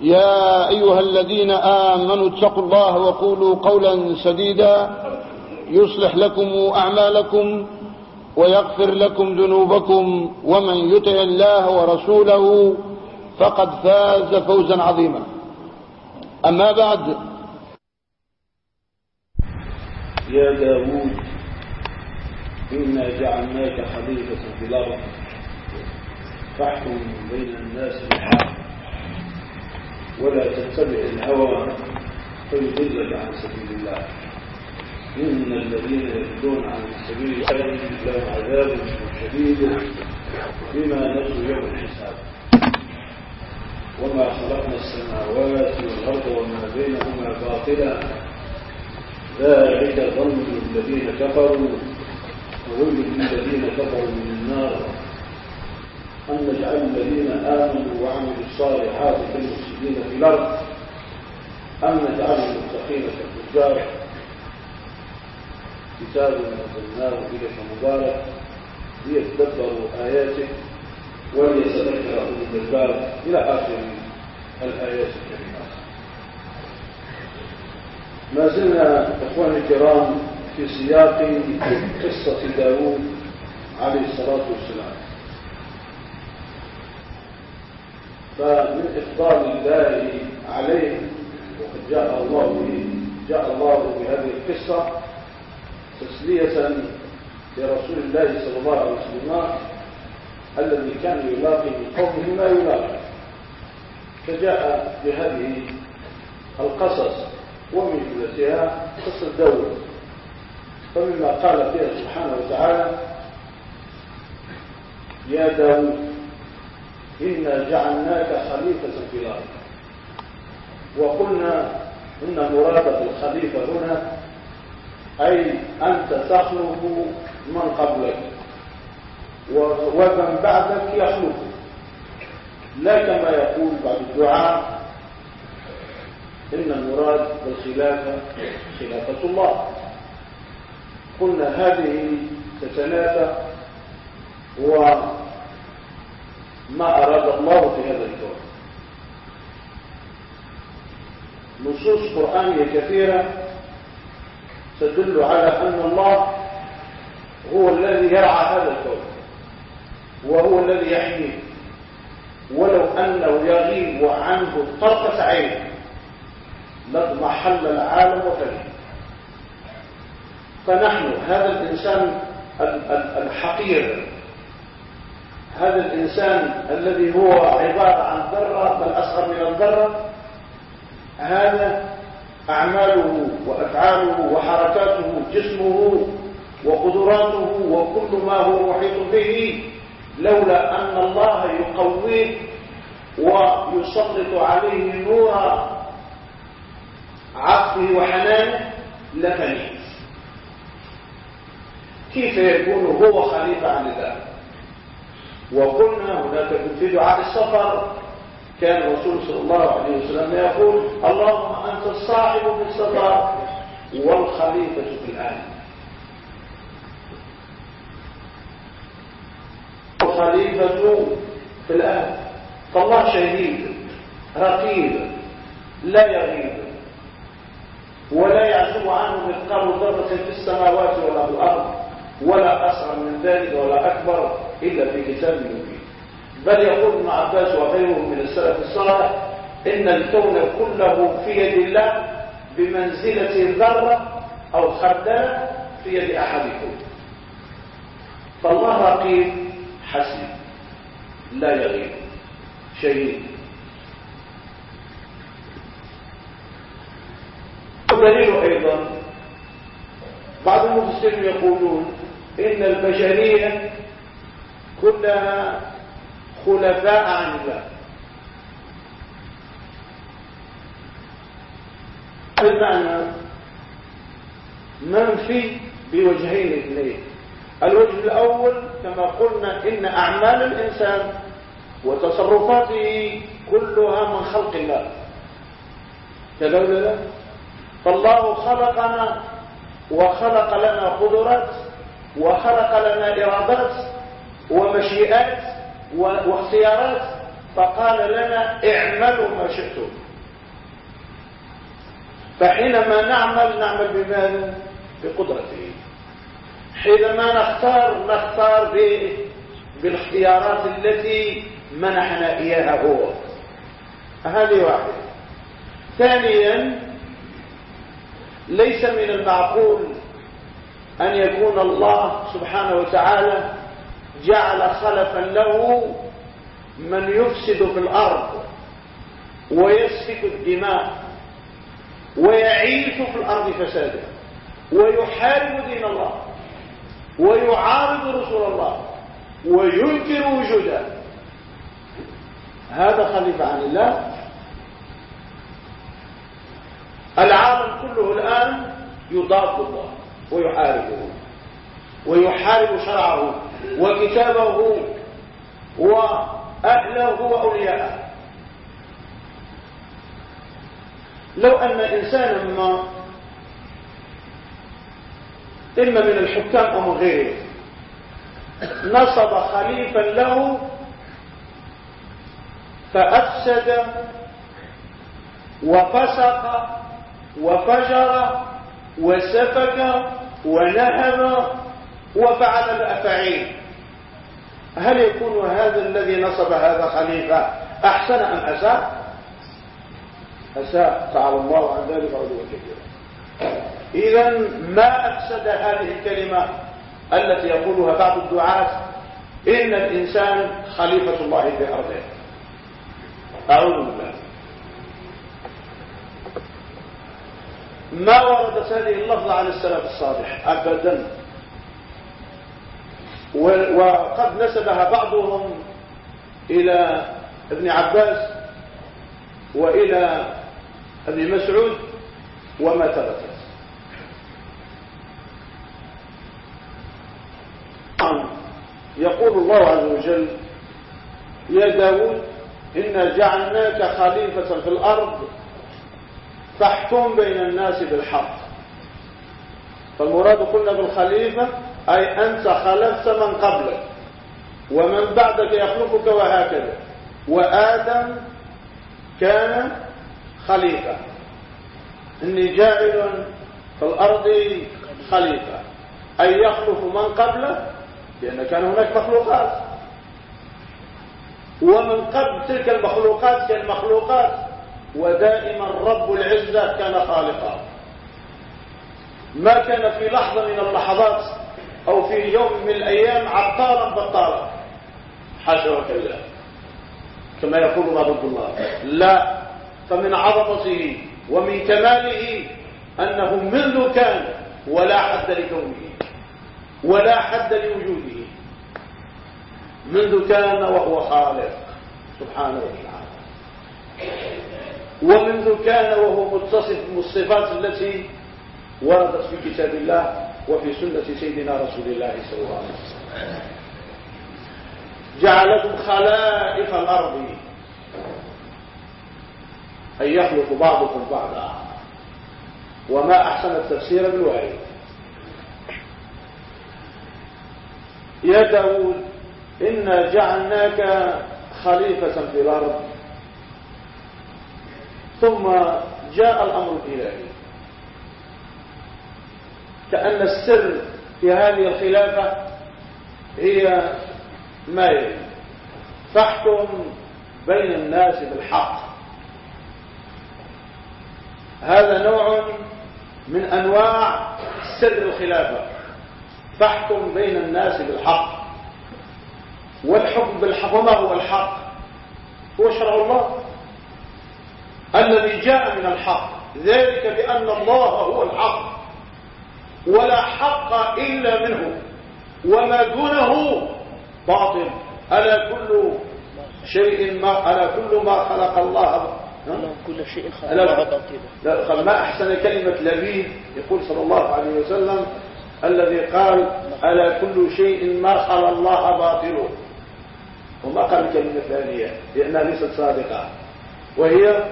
يا أيها الذين آمنوا اتقوا الله وقولوا قولا سديدا يصلح لكم أعمالكم ويغفر لكم ذنوبكم ومن يطع الله ورسوله فقد فاز فوزا عظيما. أما بعد. يا داود إنا جعلناك خليفة في الأرض فاحكم بين الناس بالحق. ولا تتبع الهوى فيضلك عن سبيل الله. إن الذين يضلون عن سبيل الله لهم عذاب شديد بما نسوا يوم الحساب. وما خلقنا السماوات والأرض وما بينهما باطلا. ذلك ظن الذين كفروا وظن الذين كفروا من النار. أن نجعل الذين آمنوا وعملوا الصالحات كالمفسدين في الأرض أم نجعل المتقين كالفجار كتاب أنزلناه إليك مبارك ليتدبروا آياته وليتذكر أولو إلى آخر الآيات الكريمات ما زلنا إخواني الكرام في سياق قصة داوود عليه الصلاة والسلام. فمن إفضال الله عليه وقد جاء الله به جاء الله بهذه القصة تسلية لرسول الله صلى الله عليه وسلم الذي كان يلاقي من قومه ما يلاقي. فجاء بهذه القصص ومن جملتها قصة داود. فمما قال فيها سبحانه وتعالى يا داود إنا جعلناك خليفة في الأرض. وقلنا إن مراد الخليفة هنا أي أنت تخلق من قبلك. ومن بعدك يخلق لا كما يقول بعض الدعاء إن المراد بالخلافة خلافة الله. قلنا هذه تتنافى وما أراد الله في هذا الكون. نصوص قرآنية كثيرة تدل على أن الله هو الذي يرعى هذا الكون وهو الذي يحميه. ولو أنه يغيب عنه طرفة عين لاضمحل العالم وفنيه فنحن هذا الإنسان الحقير هذا الإنسان الذي هو عبارة عن ذرة بل أصغر من الذرة هذا أعماله وأفعاله وحركاته جسمه وقدراته وكل ما هو محيط به لولا أن الله يقويه ويسلط عليه نور عطفه وحنانه لفنيه كيف يكون هو خليفة عن الله؟ وقلنا هناك في دعاء السفر. كان الرسول صلى الله عليه وسلم يقول اللهم أنت الصاحب في السفر والخليفة في الآن. الخليفة في الآن. فالله شهيد رقيب لا يغيب ولا يعزب عنه مثقال ذرة في السماوات ولا في الأرض ولا أصغر من ذلك ولا أكبر إلا في كتاب مبين. بل يقول ابن عباس وغيره من السلف الصالح إن الكون كله في يد الله بمنزلة الذرة أو خردلة في يد أحدكم. فالله رقيب حسيب لا يغيب شهيد. ودليل أيضا بعض المفسرين يقولون إن البشرية كلها خلفاء عن الله. المعنى منفي بوجهين اثنين. الوجه الأول كما قلنا إن أعمال الإنسان وتصرفاته كلها من خلق الله. كذا فالله خلقنا وخلق لنا قدرات وخلق لنا إرادات ومشيئات واختيارات. فقال لنا اعملوا ما شئتم. فحينما نعمل نعمل بماذا بقدرته. حينما نختار نختار بالاختيارات التي منحنا إياها هو. هذه واحدة. ثانيا ليس من المعقول أن يكون الله سبحانه وتعالى جعل خلفا له من يفسد في الأرض ويسفك الدماء ويعيش في الأرض فسادا ويحارب دين الله ويعارض رسول الله وينكر وجوده. هذا خليفة عن الله. العالم كله الآن يضاد الله. ويحاربه ويحارب شرعه وكتابه وأهله وأولياءه. لو أن إنسانا ما إما من الحكام أو من غيره نصب خليفا له فأفسد وفسق وفجر وسفك ونهب وفعل الأفعيل هل يكون هذا الذي نصب هذا خليفة أحسن أم أساء؟ أساء تعالى الله عن ذلك عدوا كثيرا إذا ما أفسد هذه الكلمة التي يقولها بعض الدعاة؟ إن الإنسان خليفة الله في أرضه. أعوذ بالله. ما وردت هذه اللفظة عن السلف الصالح أبدا. وقد نسبها بعضهم إلى ابن عباس وإلى ابن مسعود وما ثبتت يقول الله عز وجل يا داود إنا جعلناك خليفة في الأرض فاحكم بين الناس بالحق. فالمراد قلنا بالخليفة أي أنت خلفت من قبلك ومن بعدك يخلفك وهكذا. وآدم كان خليفة. إني جاعل في الأرض خليفة. أي يخلف من قبله؟ لأن كان هناك مخلوقات. ومن قبل تلك المخلوقات كان مخلوقات. ودائما رب العزة كان خالقا. ما كان في لحظة من اللحظات أو في يوم من الأيام عطارا بطارا حاشا وكلا. كما يقول بعض الله لا فمن عظمته ومن كماله أنه منذ كان ولا حد لكونه ولا حد لوجوده. منذ كان وهو خالق. سبحانه وتعالى. ومنذ كان وهو متصف بالصفات التي وردت في كتاب الله وفي سنة سيدنا رسول الله صلى الله عليه وسلم. جعلكم خلائف الأرض أن يخلق بعضكم بعضا. وما أحسن التفسير بالوعيد يا داود إنا جعلناك خليفة في الأرض. ثم جاء الأمر الإلهي. كأن السر في هذه الخلافة هي ما يلي. فاحكم بين الناس بالحق. هذا نوع من أنواع سر الخلافة. فاحكم بين الناس بالحق. والحكم بالحق وما هو الحق؟ هو شرع الله. الذي جاء من الحق. ذلك بأن الله هو الحق. ولا حق إلا منه. وما دونه باطل. ألا كل شيء ما ألا كل ما خلق الله كل شيء خلق ما أحسن كلمة لبيد؟ يقول صلى الله عليه وسلم الذي قال ألا كل شيء ما خلق الله باطل. وما قال الكلمة الثانية لأنها ليست صادقة. وهي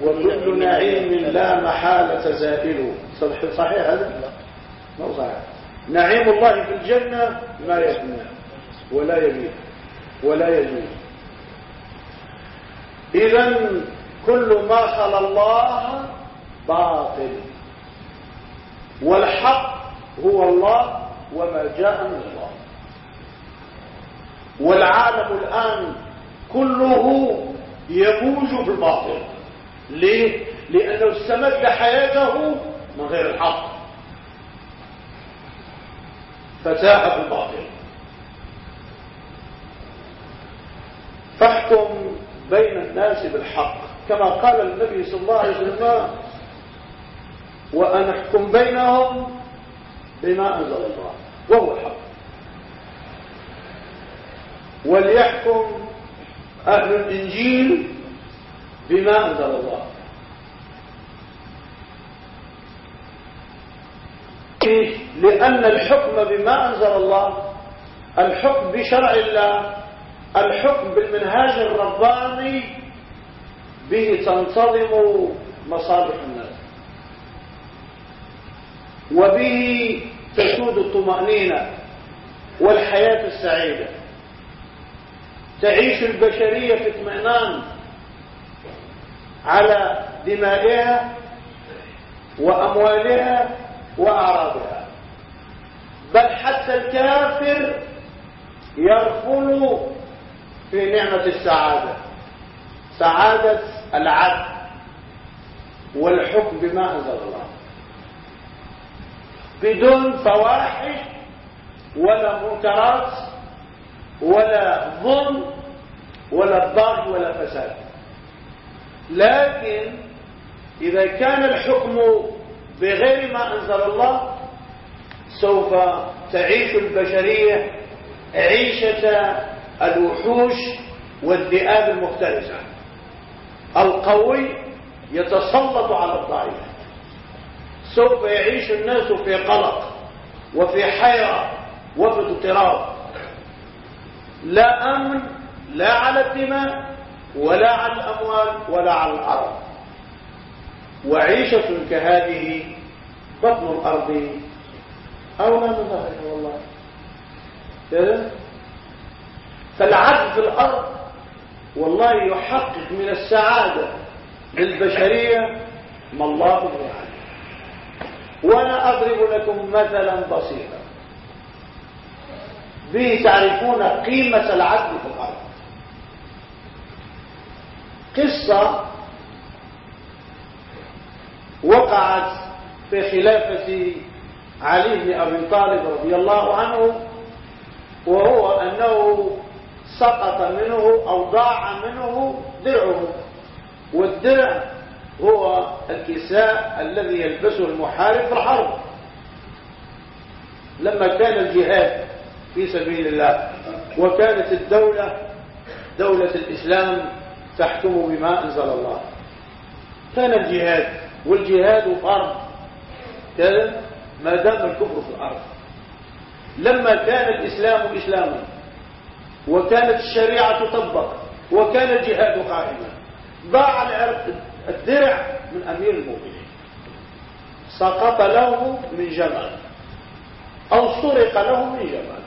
وكل نعيم لا محالة زائل صحيح, صحيح هذا؟ ما هو صحيح. نعيم الله في الجنة ما يفنى ولا يبيد ولا يجوز إذا كل ما خلى الله باطل. والحق هو الله وما جاء من الله. والعالم الآن كله يموج في الباطل ليه؟ لأنه استمد حياته من غير الحق. فتاح في الباطل. فاحكم بين الناس بالحق. كما قال النبي صلى الله عليه وسلم وأن احكم بينهم بما أنزل الله وهو الحق. وليحكم أهل الإنجيل بما أنزل الله. لأن الحكم بما أنزل الله الحكم بشرع الله الحكم بالمنهاج الرباني به تنتظم مصالح الناس. وبه تسود الطمأنينة والحياة السعيدة. تعيش البشرية في اطمئنان. على دمائها وأموالها وأعراضها. بل حتى الكافر يرفل في نعمة السعادة سعادة العدل والحكم بما أنزل الله. بدون فواحش ولا منكرات ولا ظلم ولا ضغط ولا فساد. لكن إذا كان الحكم بغير ما أنزل الله سوف تعيش البشرية عيشة الوحوش والذئاب المفترسة. القوي يتسلط على الضعيف. سوف يعيش الناس في قلق وفي حيرة وفي اضطراب. لا أمن لا على الدماء ولا على الأموال ولا على الأرض. وعيشة كهذه بطن الأرض أولى من ظهرها والله. كذا فالعدل في الأرض والله يحقق من السعادة للبشرية ما الله به وأنا أضرب لكم مثلا بسيطا. به تعرفون قيمة العدل في الأرض. قصة وقعت في خلافة علي بن أبي طالب رضي الله عنه وهو أنه سقط منه أو ضاع منه درعه. والدرع هو الكساء الذي يلبسه المحارب في الحرب. لما كان الجهاد في سبيل الله وكانت الدولة دولة الإسلام تحكم بما أنزل الله. كان الجهاد والجهاد فرض. كذا ما دام الكفر في الأرض. لما كان الإسلام إسلاما وكانت الشريعة تطبق وكان الجهاد قائما ضاع الدرع من أمير المؤمنين. سقط له من جمل أو سرق له من جمل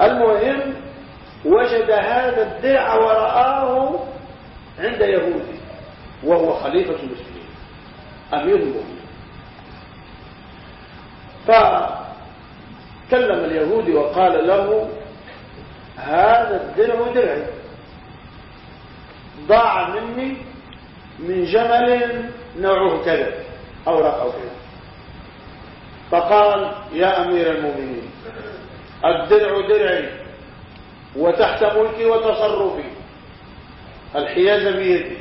المهم وجد هذا الدرع ورآه عند يهودي وهو خليفة المسلمين أمير المؤمنين. فكلم اليهودي وقال له هذا الدرع درعي. ضاع مني من جمل نوعه كذا أوراق أو كذا. فقال يا أمير المؤمنين الدرع درعي. وتحت ملكي وتصرفي. الحيازة بيدي.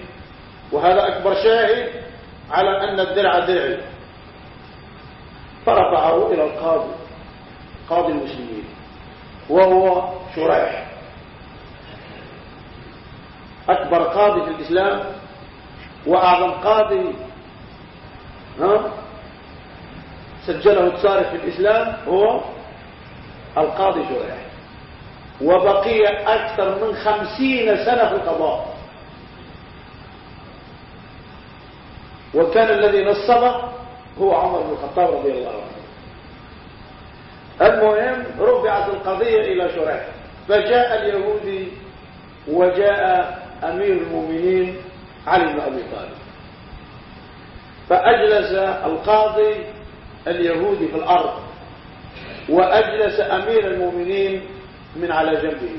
وهذا أكبر شاهد على أن الدرع درعي فرفعه إلى القاضي قاضي المسلمين وهو شريح. أكبر قاضي في الإسلام وأعظم قاضي ها؟ سجله التصارف في الإسلام هو القاضي شريح. وبقي أكثر من خمسين سنة في القضاء. وكان الذي نصبه هو عمر بن الخطاب رضي الله عنه. المهم رفعت القضية إلى شريح فجاء اليهودي وجاء أمير المؤمنين علي بن أبي طالب. فأجلس القاضي اليهودي في الأرض وأجلس أمير المؤمنين من على جنبه.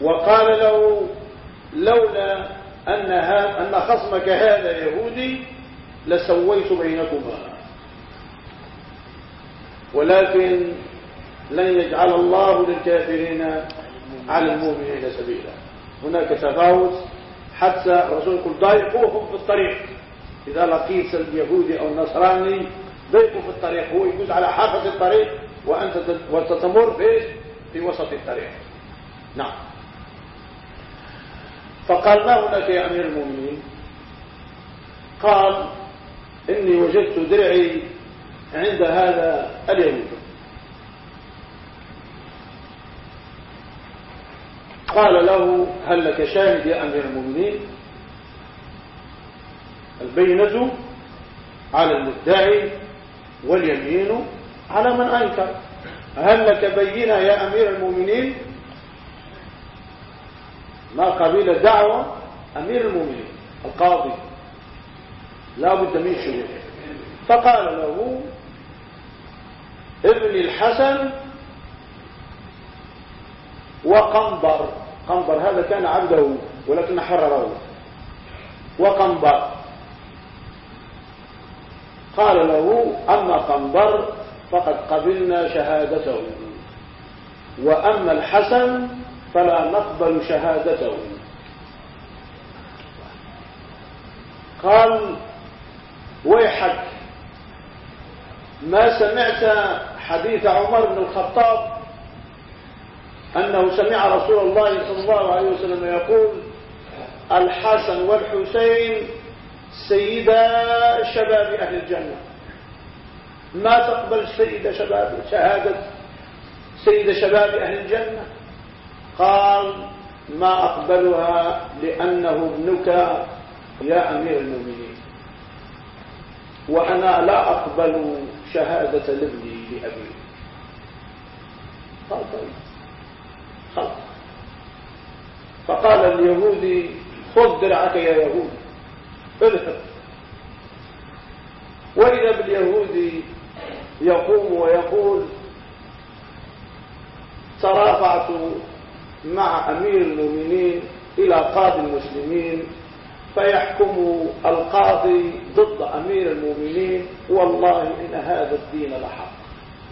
وقال له لولا أن, أن خصمك هذا يهودي لسويت بينكما. ولكن لن يجعل الله للكافرين على المؤمنين سبيلا. هناك تفاوت حتى الرسول يقول ضايقوهم في الطريق. إذا لقيت اليهودي أو النصراني ضيقوا في الطريق. هو يجوز على حافة الطريق وأنت وتتمر في في وسط الطريق. نعم. فقال ما هناك يا أمير المؤمنين؟ قال إني وجدت درعي عند هذا اليهود قال له هل لك شاهد يا أمير المؤمنين؟ البينة على المدعي واليمين على من أنكر. هل لك بينة يا أمير المؤمنين؟ ما قبيل دعوة أمير المؤمنين القاضي. لا بد من شهود فقال له ابن الحسن وقنبر. قنبر هذا كان عبده ولكن حرره. وقنبر. قال له أما قنبر فقد قبلنا شهادته وأما الحسن فلا نقبل شهادته قال ويحك ما سمعت حديث عمر بن الخطاب؟ أنه سمع رسول الله صلى الله عليه وسلم يقول الحسن والحسين سيدا شباب أهل الجنة. ما تقبل سيد شباب شهادة سيد شباب أهل الجنة؟ قال ما أقبلها لأنه ابنك يا أمير المؤمنين. وأنا لا أقبل شهادة لابني لأبي. قال طيب فقال اليهودي خذ درعك يا يهود اذهب وإذا باليهودي يقوم ويقول ترافعت مع أمير المؤمنين إلى قاضي المسلمين فيحكم القاضي ضد أمير المؤمنين والله إن هذا الدين لحق.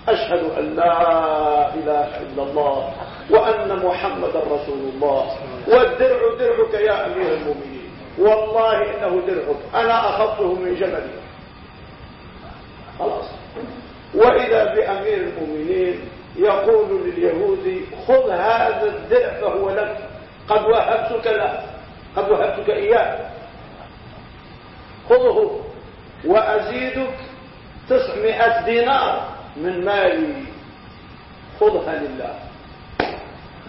أشهد أن لا إله إلا الله وأن محمد رسول الله. والدرع درعك يا أمير المؤمنين. والله إنه درعك. أنا أخذته من جملي خلاص. وإذا بأمير المؤمنين يقول لليهودي خذ هذا الدرع فهو لك. قد وهبتك له قد وهبتك إياه خذه. وأزيدك تسعمائة دينار من مالي. خذها لله.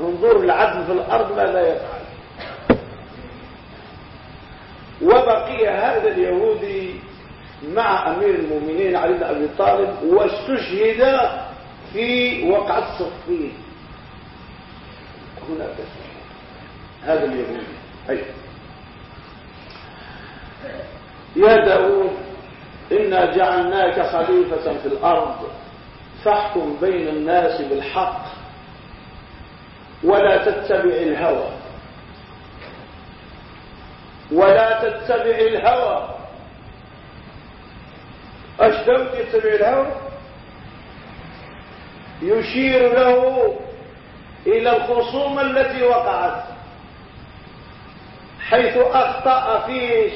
انظر العدل في الأرض ماذا يفعل. وبقي هذا اليهودي مع أمير المؤمنين علي بن أبي طالب واستشهد في وقعة صفين هناك هذا اليهودي. أي يا داود إنا جعلناك خليفة في الأرض. فاحكم بين الناس بالحق ولا تتبع الهوى. ولا تتبع الهوى. داود يتبع الهوى يشير له إلى الخصومة التي وقعت حيث أخطأ فيه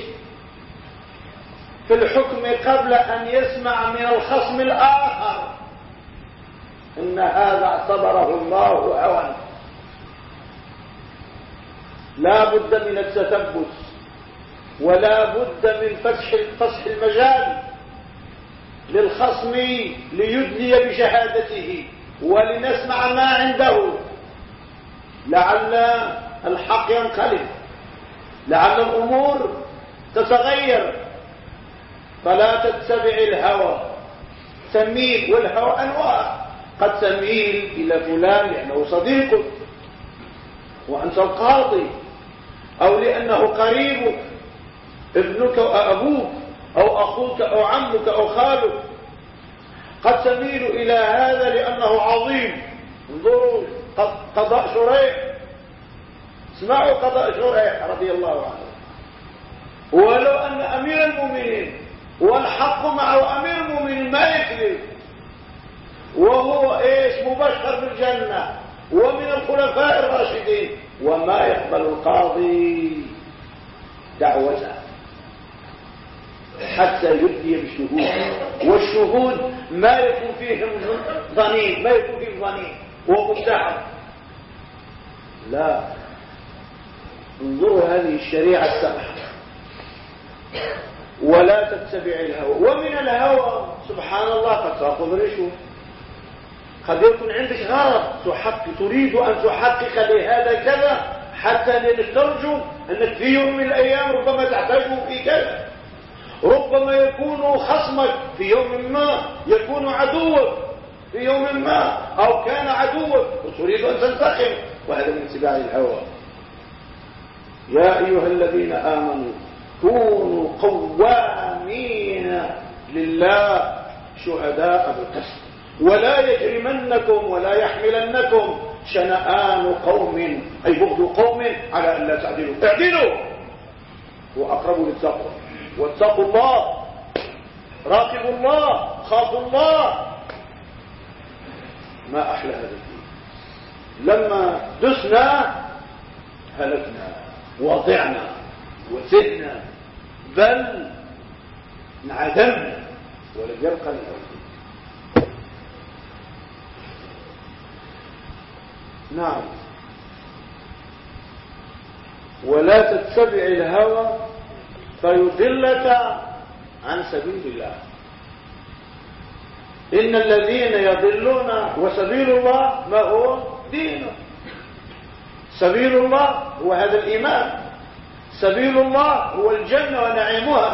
في الحكم قبل أن يسمع من الخصم الآخر إن هذا اعتبره الله هوى. لا بد من التثبت ولا بد من فسح المجال. للخصم ليدلي بشهادته ولنسمع ما عنده. لعل الحق ينقلب. لعل الأمور تتغير. فلا تتبع الهوى. تميل والهوى أنواع. قد تميل إلى فلان لأنه صديقك وأنت القاضي أو لأنه قريبك ابنك أو أبوك أو أخوك أو عمك أو خالك. قد تميل إلى هذا لأنه عظيم. انظروا قضاء شريح. اسمعوا قضاء شريح رضي الله عنه. ولو أن أمير المؤمنين والحق معه أمير المؤمنين ما يكذب. وهو إيش؟ مبشر بالجنة ومن الخلفاء الراشدين. وما يقبل القاضي دعوته حتى يدي بشهود والشهود ما يكون فيهم ظنين ما يكون فيهم ظنين. ومتهم لا. انظروا هذه الشريعة السمحة ولا تتبع الهوى. ومن الهوى سبحان الله قد تأخذ رشوة قد يكون عندك غرض تحقق تريد أن تحقق لهذا كذا حتى ترجو أنك في يوم من الأيام ربما تحتاجه في كذا. ربما يكون خصمك في يوم ما يكون عدوك في يوم ما أو كان عدوك وتريد أن تنتقم. وهذا من اتباع الهوى. يا أيها الذين آمنوا كونوا قوامين لله شهداء بالقسط. ولا يجرمنكم ولا يحملنكم شنآن قوم أي بغض قوم على أن لا تعدلوا. اعدلوا! وأقربوا للتقوى. واتقوا الله راقبوا الله خافوا الله. ما أحلى هذا الدين. لما دسنا هلكنا وضعنا وزدنا بل انعدمنا ولم يبقى لنا نعم. ولا تتبع الهوى فيضلك عن سبيل الله. إن الذين يضلون وسبيل الله ما هو دينه سبيل الله هو هذا الإيمان. سبيل الله هو الجنة ونعيمها.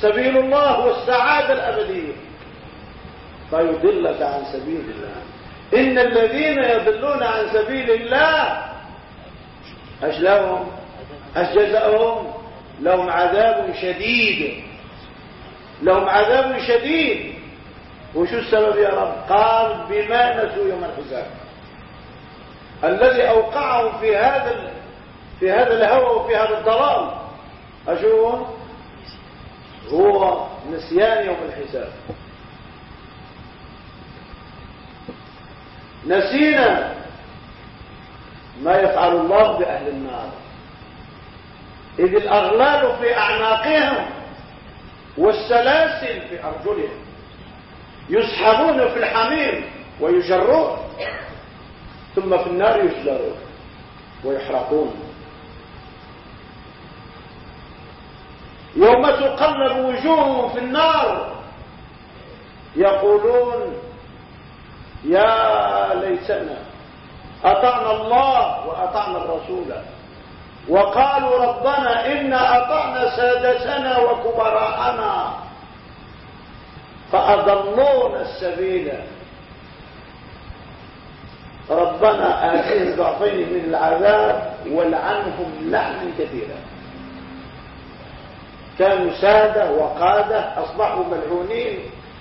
سبيل الله هو السعادة الأبدية. فيضلك عن سبيل الله. إن الذين يضلون عن سبيل الله أش جزاؤهم لهم عذاب شديد. لهم عذاب شديد. وشو السبب يا رب؟ قال بما نسوا يوم الحساب. الذي أوقعهم في هذا في هذا الهوى وفي هذا الضلال. أشو هو نسيان يوم الحساب. نسينا ما يفعل الله بأهل النار. إذ الأغلال في أعناقهم والسلاسل في أرجلهم يسحبون في الحمير ويجرون ثم في النار يجلرون ويحرقون. يوم تقلب وجوههم في النار يقولون يا ليتنا أطعنا الله وأطعنا الرسول. وقالوا ربنا إنا أطعنا سادتنا وكبراءنا فأضلونا السبيل. ربنا آتهم ضعفين من العذاب والعنهم لعنا كثيرا. كانوا سادة وقادة أصبحوا ملعونين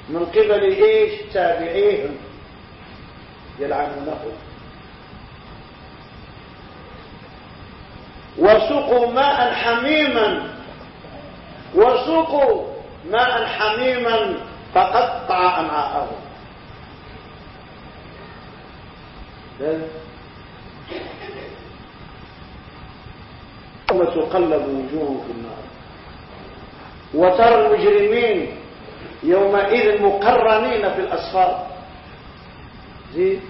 من قبل إيش؟ تابعيهم. يلعنونه وسقوا ماء حميما. وسقوا ماء حميما فقطع أمعاءهم. ثم تقلب وجوههم في النار. وترى المجرمين يومئذ مقرنين في الأسفار. زيد.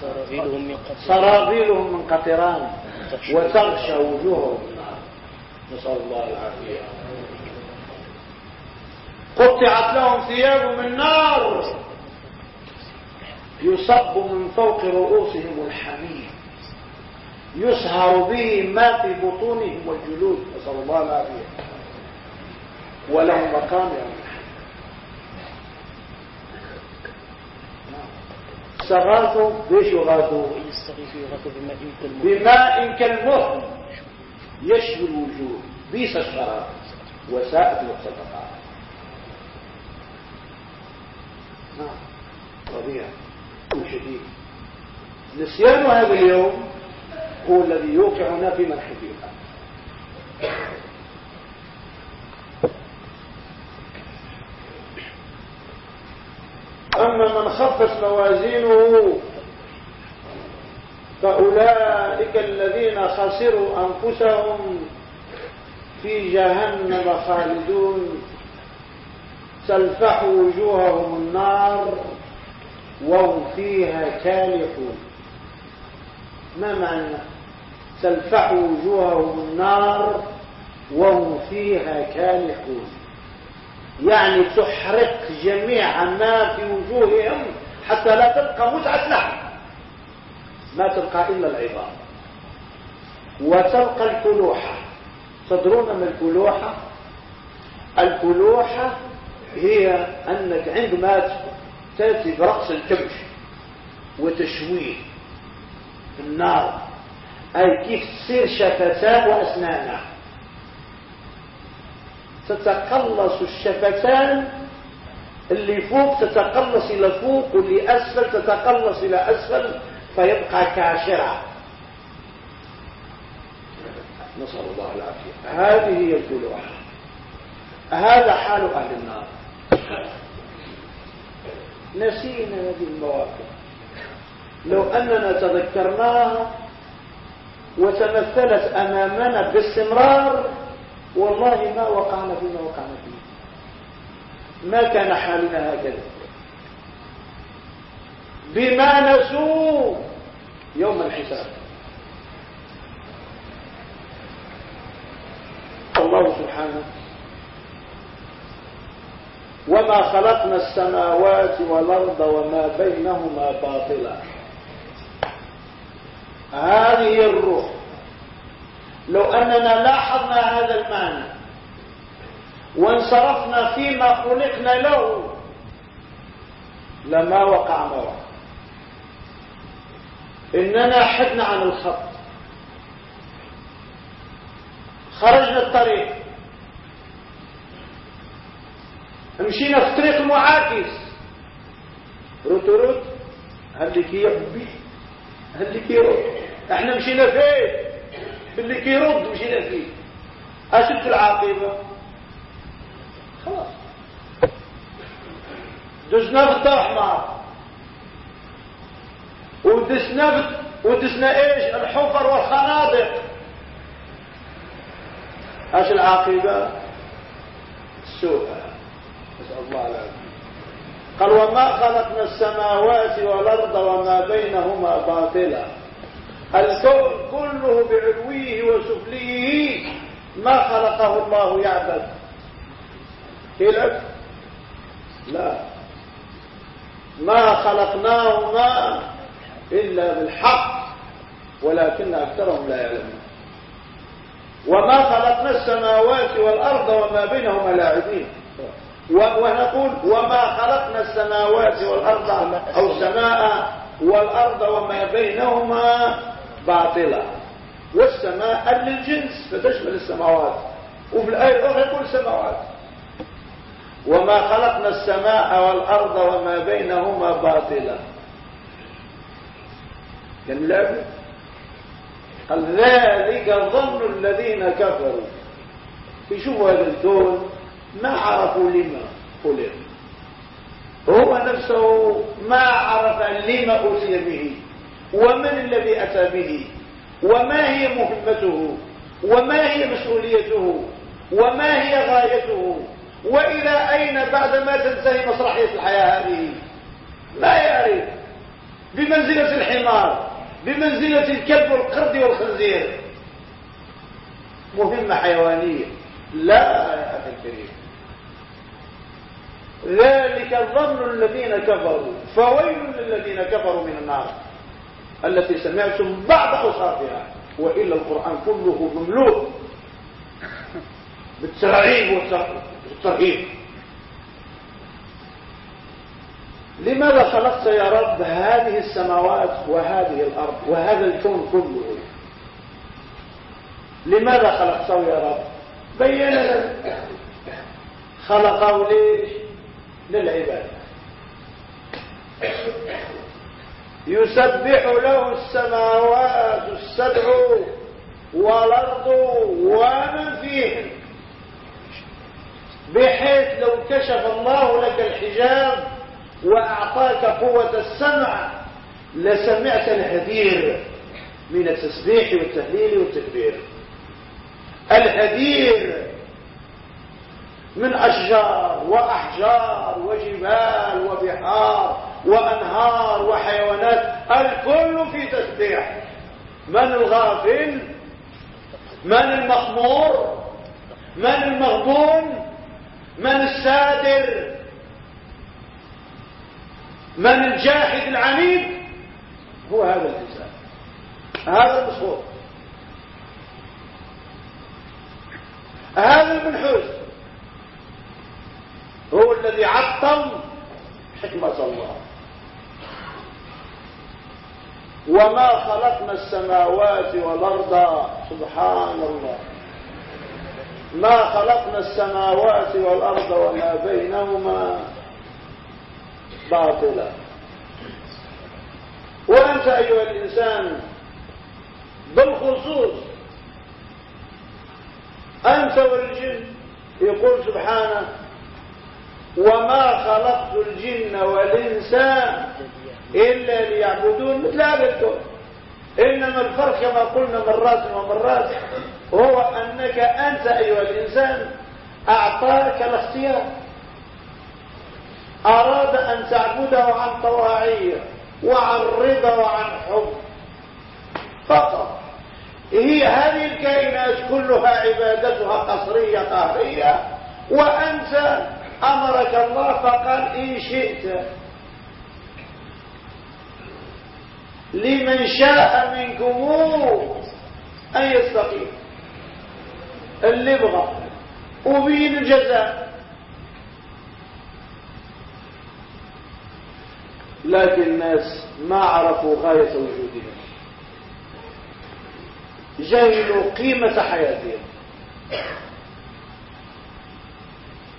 سرابيلهم من قطران. سرابيلهم من قطران. وتغشى وجوههم. نسأل الله العافية. قطعت لهم ثياب من نار. يصب من فوق رؤوسهم الحميم. يسهر به ما في بطونهم والجلود. نسأل الله العافية. ولهم مقام سغاثوا ليش يغاثوا بماء كالمهل. يشوي الوجوه. بيس الشراب وساءت المرتفقات نعم. ربيع. شديد نسيان هذا اليوم هو الذي يوقعنا في من أما من خفت موازينه فأولئك الذين خسروا أنفسهم في جهنم خالدون. تلفح وجوههم النار وهم فيها كالحون. ما معنى تلفح وجوههم النار وهم فيها كالحون؟ يعني تحرق جميع ما في وجوههم حتى لا تبقى متعة لحم ما تبقى إلا العظام. وتبقى الكلوحة تدرون من الكلوحة الكلوحة هي أنك عندما تأتي برأس الكبش وتشويه في النار أي كيف تصير شفتان وأسنانه. تتقلص الشفتان اللي فوق تتقلص إلى فوق واللي أسفل تتقلص إلى أسفل. فيبقى كاشرة نسأل الله العافية. هذه هي الجلوح. هذا حال أهل النار. نسينا هذه المواقف. لو أننا تذكرناها وتمثلت أمامنا باستمرار والله ما وقعنا فيما وقعنا فيه. ما كان حالنا هكذا. بما نسوا يوم الحساب. الله سبحانه وما خلقنا السماوات والأرض وما بينهما باطلا. هذه الروح. لو أننا لاحظنا هذا المعنى وانصرفنا فيما خلقنا له لما وقع ما إننا حدنا عن الخط. خرجنا الطريق. مشينا في طريق معاكس. روت روت. هل لك يحبي هل يرد إحنا مشينا فين؟ باللي كيرد مشينا فيه. أشد العاقبة. خلاص. دزنا في الدار حمار ودسنا في ودسنا إيش؟ الحفر والخنادق. إيش العاقبة السوء. نسأل الله العافية. قال وما خلقنا السماوات والأرض وما بينهما باطلا. الكون كله بعلويه وسفليه. ما خلقه الله يعبد. كلك لا. ما خلقناهما إلا بالحق ولكن أكثرهم لا يعلمون. وما خلقنا السماوات والأرض وما بينهما لاعبين. ونقول وما خلقنا السماوات والأرض أو السماء والأرض وما بينهما باطلة والسماء للجنس فتشمل السماوات. وفي الآية الأخرى يقول السماوات. وما خلقنا السماء والأرض وما بينهما باطلا. كان لعبه قال ذلك ظن الذين كفروا. يشوفوا هذا الكون ما عرفوا لما خلق. هو نفسه ما عرف لما أوتي به ومن الذي أتى به وما هي مهمته وما هي مسؤوليته وما هي غايته وإلى أين بعدما تنتهي مسرحية الحياة هذه؟ لا يعرف. بمنزلة الحمار. بمنزلة الكلب والقرد والخنزير. مهمة حيوانية. لا يا أخي الكريم. ذلك ظن الذين كفروا. فويل للذين كفروا من النار. التي سمعتم بعض أوصافها. وإلا القرآن كله مملوء بالترعيب والترهيب لماذا خلقت يا رب هذه السماوات وهذه الأرض وهذا الكون كله؟ لماذا خلقته يا رب؟ بين لنا. خلقه ليش؟ للعباد يسبح له السماوات السبع والأرض ومن فيهن. بحيث لو كشف الله لك الحجاب وأعطاك قوة السمع لسمعت الهدير من التسبيح والتهليل والتكبير. الهدير من أشجار وأحجار وجبال وبحار وأنهار وحيوانات الكل في تسبيح. من الغافل؟ من المخمور؟ من المغبون من السادر؟ من الجاحد العنيد هو هذا الإنسان. هذا المصور هذا المنحوس هو الذي عطل حكمة الله. وما خلقنا السماوات والأرض سبحان الله. ما خلقنا السماوات والأرض وما بينهما. باطلا. وأنت أيها الإنسان بالخصوص أنت والجن يقول سبحانه وما خلقت الجن والإنس إلا ليعبدون. مثل هذا الكون. إنما الفرق كما قلنا مرات ومرات هو أنك أنت أيها الإنسان أعطاك الاختيار. أراد أن تعبده عن طواعية وعن رضا وعن حب. فقط. هي هذه الكائنات كلها عبادتها قصرية قهرية وأنت أمرك الله فقال إن شئت. لمن شاء منكم أن يستقيم. اللي يبغى. وبين الجزاء لكن الناس ما عرفوا غاية وجودهم جهلوا قيمة حياتهم.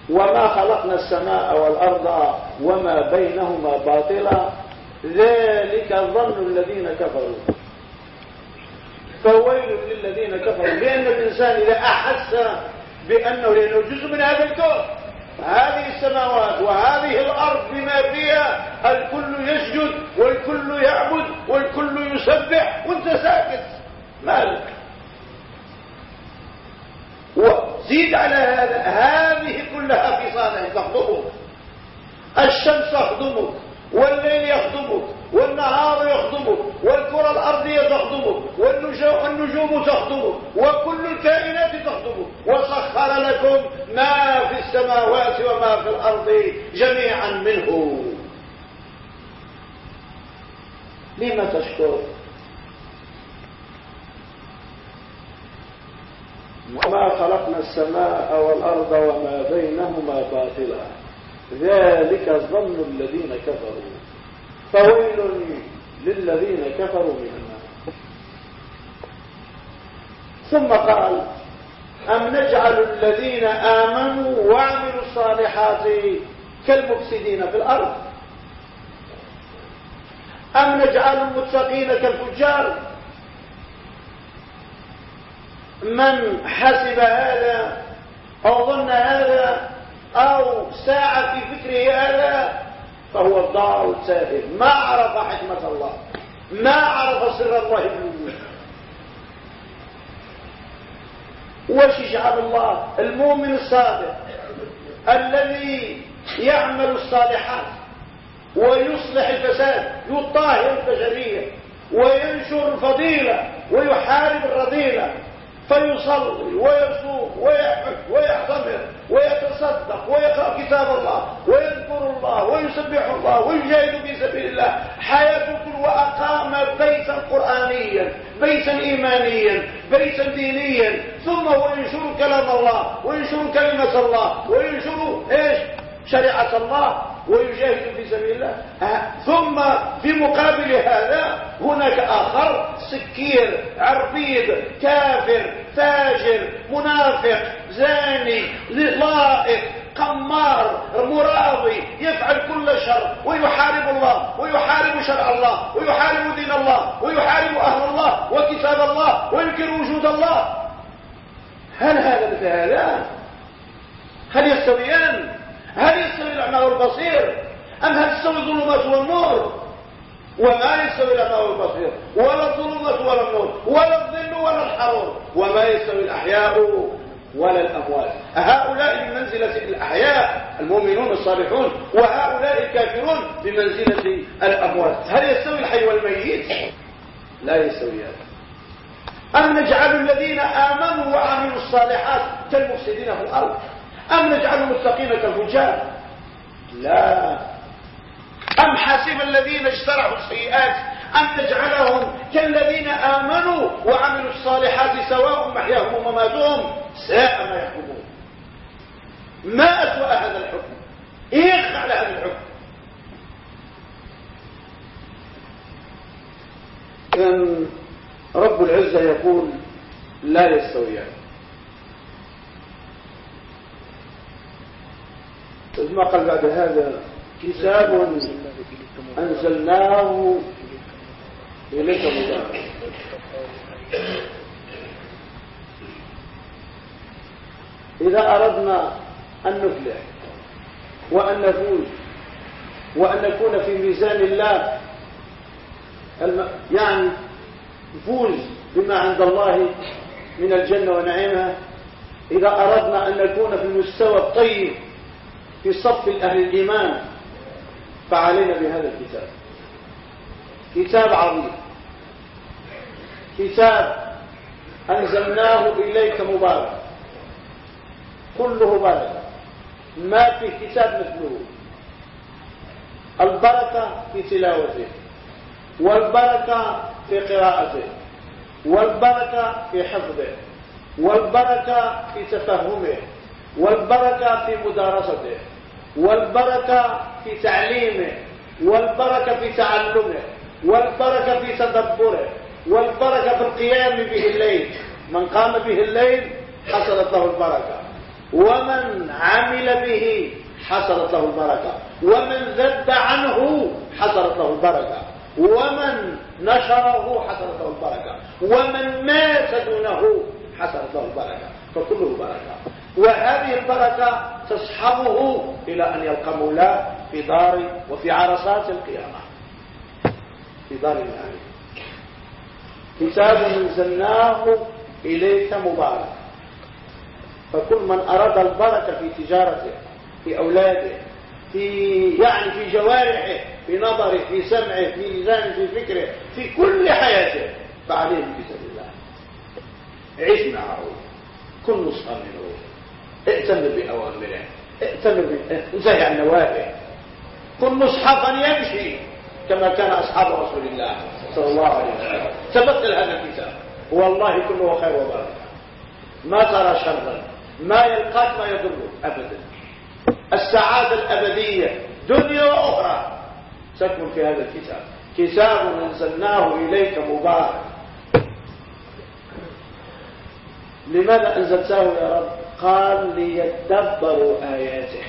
وما خلقنا السماء والأرض وما بينهما باطلا. ذلك ظن الذين كفروا. فويل للذين كفروا. لأن الإنسان إذا أحس بأنه لأنه جزء من هذا الكون. هذه السماوات وهذه الأرض بما فيها الكل يسجد والكل يعبد والكل يسبح. وانت ساكت. مالك؟ وزيد على هذا. هذه كلها في صالح تخدمك الشمس تخدمك والليل يخدمك والنهار يخدمك والكرة الأرضية تخدمك والنجوم تخدمك وكل الكائنات تخدمك وسخر لكم ما في السماوات وما في الأرض جميعا منه. لما تشكر؟ وما خلقنا السماء والأرض وما بينهما باطلا. ذلك ظن الذين كفروا. فويل للذين كفروا من النار. ثم قال أم نجعل الذين آمنوا وعملوا الصالحات كالمفسدين في الأرض؟ أم نجعل المتقين كالفجار؟ من حسب هذا أو ظن هذا أو ساعة في فكره هذا فهو الضال سائل ما عرف حكمة الله. ما عرف سر الله في الوجود. وش يجعل الله؟ المؤمن الصادق الذي يعمل الصالحات ويصلح الفساد يطهر البشرية وينشر الفضيلة ويحارب الرذيلة. فيصلي ويصوم ويحج ويعتمر ويتصدق ويقرأ كتاب الله ويذكر الله ويسبح الله ويجاهد في سبيل الله. حياته وأقام بيتا قرآنيا بيتا إيمانيا بيتا دينيا. ثم هو ينشر كلام الله وينشر كلمة الله وينشر إيش؟ شريعة الله ويجاهد في سبيل الله. ثم في مقابل هذا هناك آخر سكير عربيد كافر فاجر منافق زاني لاعب قمار مرابي يفعل كل شر ويحارب الله ويحارب شرع الله ويحارب دين الله ويحارب أهل الله وكتاب الله وينكر وجود الله. هل هذا مثل هذا؟ هل يستويان؟ هل يستوي الأعمى والبصير أم هل تستوي الظلمات والنور؟ وما يستوي الأعمى والبصير ولا الظلمات ولا النور ولا الظل ولا الحرور. وما يستوي الأحياء ولا الأموات. هؤلاء بمنزلة الأحياء المؤمنون الصالحون وهؤلاء الكافرون بمنزلة الأموات. هل يستوي الحي والميت؟ لا يستويان أم نجعل الذين آمنوا وعملوا الصالحات كالمفسدين في الأرض؟ أم نجعل المتقين كالفجار؟ لا. أم حسب الذين اجترحوا السيئات أن نجعلهم كالذين آمنوا وعملوا الصالحات سواء محياهم ومماتهم؟ ساء ما يحكمون. ما أسوأ هذا الحكم. إيش على هذا الحكم. إن رب العزة يقول لا يستويان. ثم قال بعد هذا كتاب أنزلناه إليك مبارك إذا أردنا أن نفلح وأن نفوز وأن نكون في ميزان الله. يعني نفوز بما عند الله من الجنة ونعيمها إذا أردنا أن نكون في المستوى الطيب في صف أهل الإيمان فعلينا بهذا الكتاب. كتاب عظيم. كتاب أنزلناه إليك مبارك. كله بركة ما في كتاب مثله. البركة في تلاوته. والبركة في قراءته. والبركة في حفظه. والبركة في تفهمه. والبركة في مدارسته. والبركة في تعليمه والبركة في تعلمه والبركة في تدبره والبركة في القيام به الليل. من قام به الليل حصلت له البركة. ومن عمل به حصلت له البركة. ومن ذب عنه حصلت له البركة. ومن نشره حصلت له البركة. ومن مات دونه حصلت له البركة فكله بركة. وهذه البركة تصحبه إلى أن يلقى مولاة في دار وفي عرصات القيامة. في دار النعيم. كتاب أنزلناه إليك مبارك. فكل من أراد البركة في تجارته في أولاده في يعني في جوارحه في نظره في سمعه في لسانه في فكره في كل حياته فعليه الله. عيش معه كن منه ائتم بأوامره. ائتم انتهي عن نواهيه كن مصحفا يمشي كما كان أصحاب رسول الله صلى الله عليه وسلم. تبطل هذا الكتاب. والله كله خير وبركة. ما ترى شرا. ما يلقاك ما يضرك أبدا. السعادة الأبدية. دنيا وأخرى. تكمن في هذا الكتاب. كتاب أنزلناه إليك مبارك. لماذا أنزلته يا رب؟ قال ليتدبروا آياته.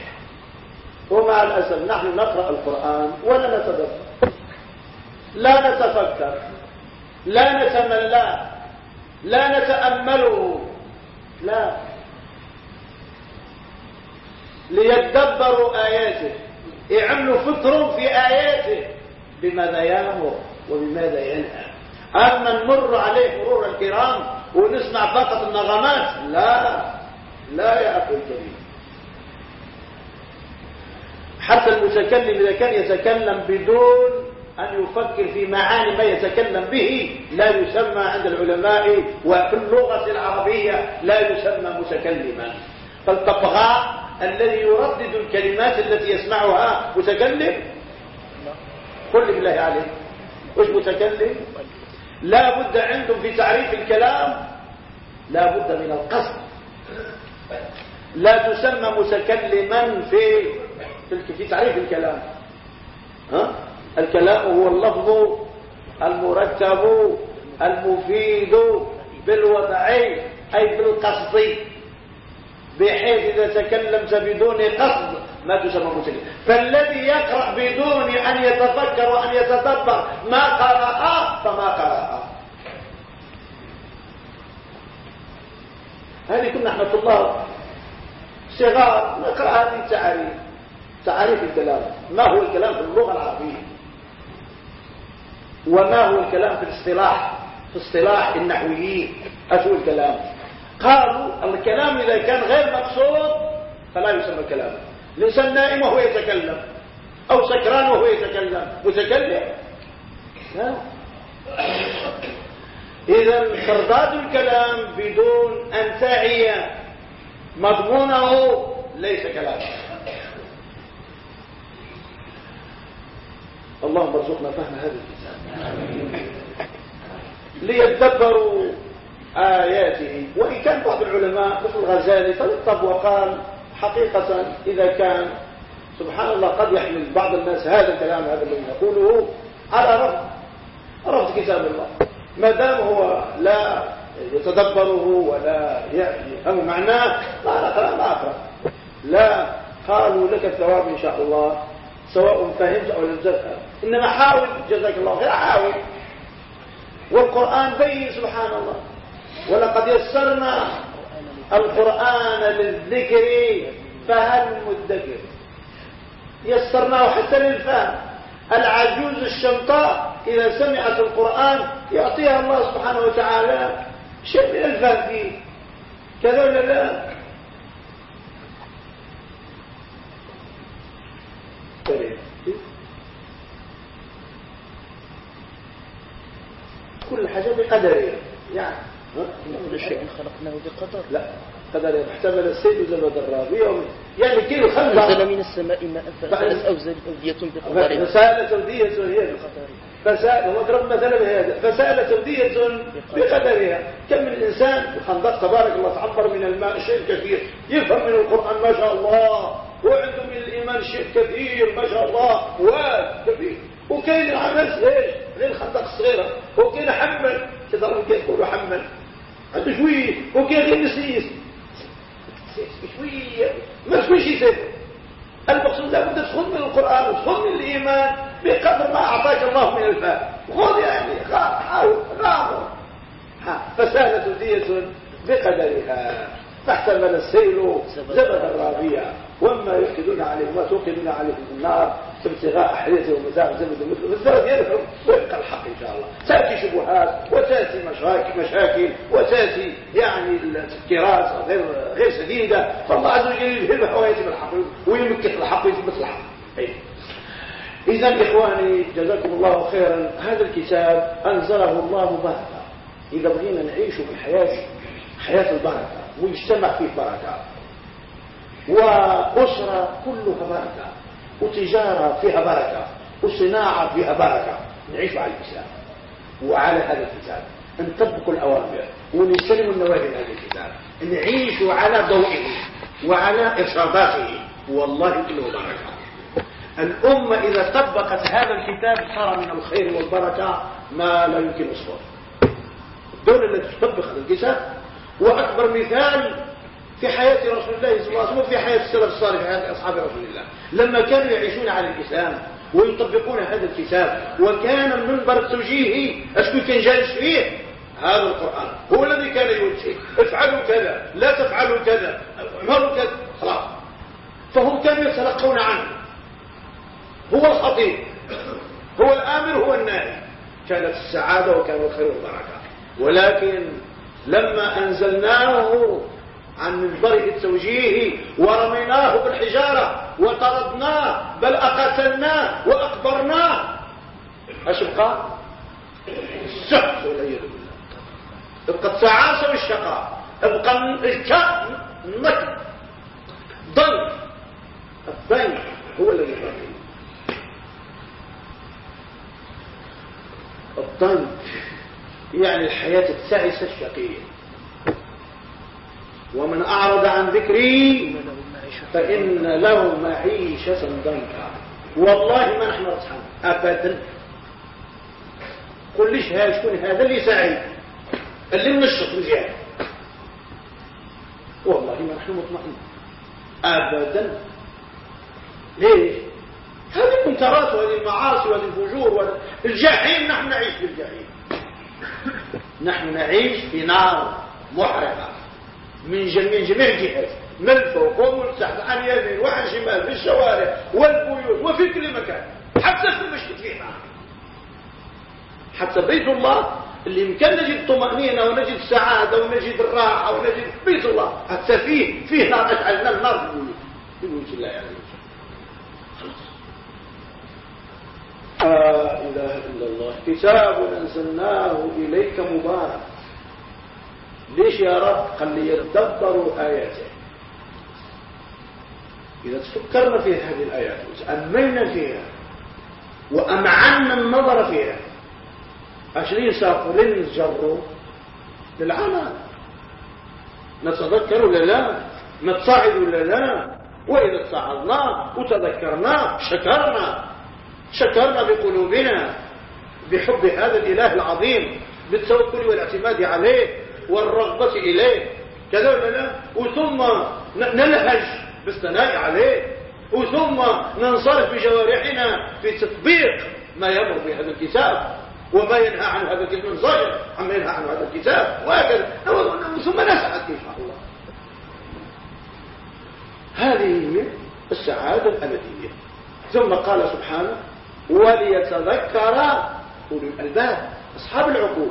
ومع الأسف نحن نقرأ القرآن ولا نتدبر. لا نتفكر. لا نتملى لا نتأمله لا. ليتدبروا آياته. يعملوا فكرهم في آياته. بماذا يأمر وبماذا ينهى. أما نمر عليه مرور الكرام ونسمع فقط النغمات. لا لا يا أخي الكريم. حتى المتكلم إذا كان يتكلم بدون أن يفكر في معاني ما يتكلم به لا يسمى عند العلماء وفي اللغة العربية لا يسمى متكلما. فالطبغاء الذي يردد الكلمات التي يسمعها متكلم؟ قل بالله عليك. وش متكلم؟ لا بد عندهم في تعريف الكلام لا بد من القصد. لا تسمى متكلما في في تعريف الكلام. ها؟ الكلام هو اللفظ المرتب المفيد بالوضع أي بالقصد بحيث إذا تكلمت بدون قصد ما تسمى مسلم فالذي يقرأ بدون أن يتفكر وأن يتدبر ما قرأ فما قرأ هذه كنا إحنا الله صغار نقرأ هذه التعاريف تعاريف الكلام. ما هو الكلام في اللغة العربية؟ وما هو الكلام في الاصطلاح؟ في اصطلاح النحويين. أشو الكلام. قالوا الكلام إذا كان غير مقصود فلا يسمى كلاما. الإنسان نائم وهو يتكلم أو سكران وهو يتكلم متكلم؟ لا. إذا ترداد الكلام بدون أن تعي مضمونه ليس كلاما اللهم ارزقنا فهم هذا الكتاب. ليتدبروا آياته. وإن كان بعض العلماء مثل الغزالي تلطف وقال حقيقة إذا كان سبحان الله قد يحمل بعض الناس هذا الكلام هذا الذي يقوله على رفض رفض كتاب الله. ما دام هو لا يتدبره ولا يفهم معناه لا لا أقرأ لا قالوا لك الثواب إن شاء الله سواء فهمت أو لم تفهم. إنما حاول جزاك الله خير حاول. والقرآن بين سبحان الله. ولقد يسرنا القرآن للذكر فهل مدكر؟ يسرناه حتى للفهم. العجوز الشمطاء إذا سمعت القرآن يعطيها الله سبحانه وتعالى شيء من الفهم فيه. كذا ولا لا؟ كل حاجة بقدرها يعني كل شيء. خلقناه بقدر. لا قدر احتمل السيد زبد الرابي يعني كيلو خمسة. أنزل من السماء ماء فسالت أودية بقدرها فسالت أودية هي فسأل هو ضرب مثلا بهذا فسالت أودية بقدرها. كم من إنسان الخندق تبارك الله تعبر من الماء شيء كثير. يفهم من القرآن ما شاء الله. وعنده من الإيمان شيء كثير ما شاء الله. واد كبير. وكاين العمل إيش غير الخندق الصغيرة وكاين حمل. كذا يقولوا حمل. عنده وكاين غير نسيس شوية ما تكونش يسافر المقصود لابد تخذ من القرآن وتخذ من الإيمان بقدر ما أعطاك الله من الفهم خذ يعني حاول غامر فسالت دية بقدرها فاحتمل السيل زبد الرابية وما يوقدون عليه وما توقدون عليه في النار ابتغاء احليته ومتاع زبد مثله فالزبد يدخل ويبقى الحق ان شاء الله تأتي شبهات وتأتي مشاكل مشاكل وتأتي يعني التفكيرات غير غير سديدة. فالله عز وجل يذهبها ويتم الحق ويمكن الحق ويثبت الحق. اذا إخواني جزاكم الله خيرا. هذا الكتاب أنزله الله بركه إذا بغينا نعيش في حياه حياة البركة مجتمع فيه بركة. وأسرة كلها بركة. وتجارة فيها بركة. وصناعة فيها بركة. نعيش على الإسلام. وعلى هذا الكتاب. نطبق الأوامر. ونسلم النواهي هذا الكتاب. نعيش على ضوئه وعلى إرشاداته والله كله بركة الأمة إذا طبقت هذا الكتاب صار من الخير والبركة ما لا يمكن وصفه الدولة التي تطبق هذا الكتاب. وأكبر مثال في حياة رسول الله صلى الله عليه وسلم وفي حياة السلف الصالح في حياة أصحاب رسول الله. لما كانوا يعيشون على الإسلام ويطبقون هذا الكتاب. وكان المنبر التوجيهي أشكو كان جالس فيه؟ هذا القرآن. هو الذي كان يوجه افعلوا كذا. لا تفعلوا كذا. اعملوا كذا. خلاص. فهم كانوا يتلقون عنه. هو الخطيب. هو الآمر هو الناهي كانت السعادة وكان الخير والبركة. ولكن لما أنزلناه عن منبر التوجيه ورميناه بالحجارة وطردناه بل أقتلناه وأقبرناه. إيش بقى؟ السحت والعياذ بالله. ابقى التعاسة والشقاء ابقى الكأ النكد. ضنك الضنك هو الذي يبقى الضنك يعني الحياة التعسة الشقية. ومن أعرض عن ذكري فإن له معيشة ضنكا. والله ما نحن نرحم أبدا. قل ليش هذا شكون هذا اللي سعيد اللي منشط الجهل والله ما نحن مطمئنين. أبدا. ليش؟ هذه المنكرات وهذه المعاصي وهذه الفجور الجحيم نحن نعيش في الجحيم. نحن نعيش في نار محرقة. من جميع الجهات من الفوق ومن تحت. عن يمين وعن شمال في الشوارع والبيوت وفي كل مكان. حتى في المسجد فيه نار حتى بيت الله اللي يمكن نجد طمأنينة ونجد سعادة ونجد الراحة ونجد بيت الله. حتى فيه فيه نار أجعلنا النار. في البيوت في بيوت الله يعني. لا إله إلا الله. كتاب أنزلناه إليك مبارك. ليش يا رب؟ قال لي يتدبروا آياته. إذا تفكرنا في هذه الآيات وتأملنا فيها وأمعنا النظر فيها عشرين ساق لن نتجروا للعمل. نتذكر ولا لا؟ نتصاعد ولا لا؟ وإذا تصعدنا وتذكرنا شكرنا. شكرنا بقلوبنا بحب هذا الإله العظيم بالتوكل والاعتماد عليه. والرغبة إليه. كذا ولا لا وثم نلهج بالثناء عليه وثم ننصرف بجوارحنا في تطبيق ما يمر بهذا الكتاب وما ينهى عنه هذا المنزجر عما ينهى عنه هذا الكتاب وهكذا. ثم نسعد إن شاء الله. هذه هي السعادة الأبدية. ثم قال سبحانه وليتذكر أولي الألباب أصحاب العقول.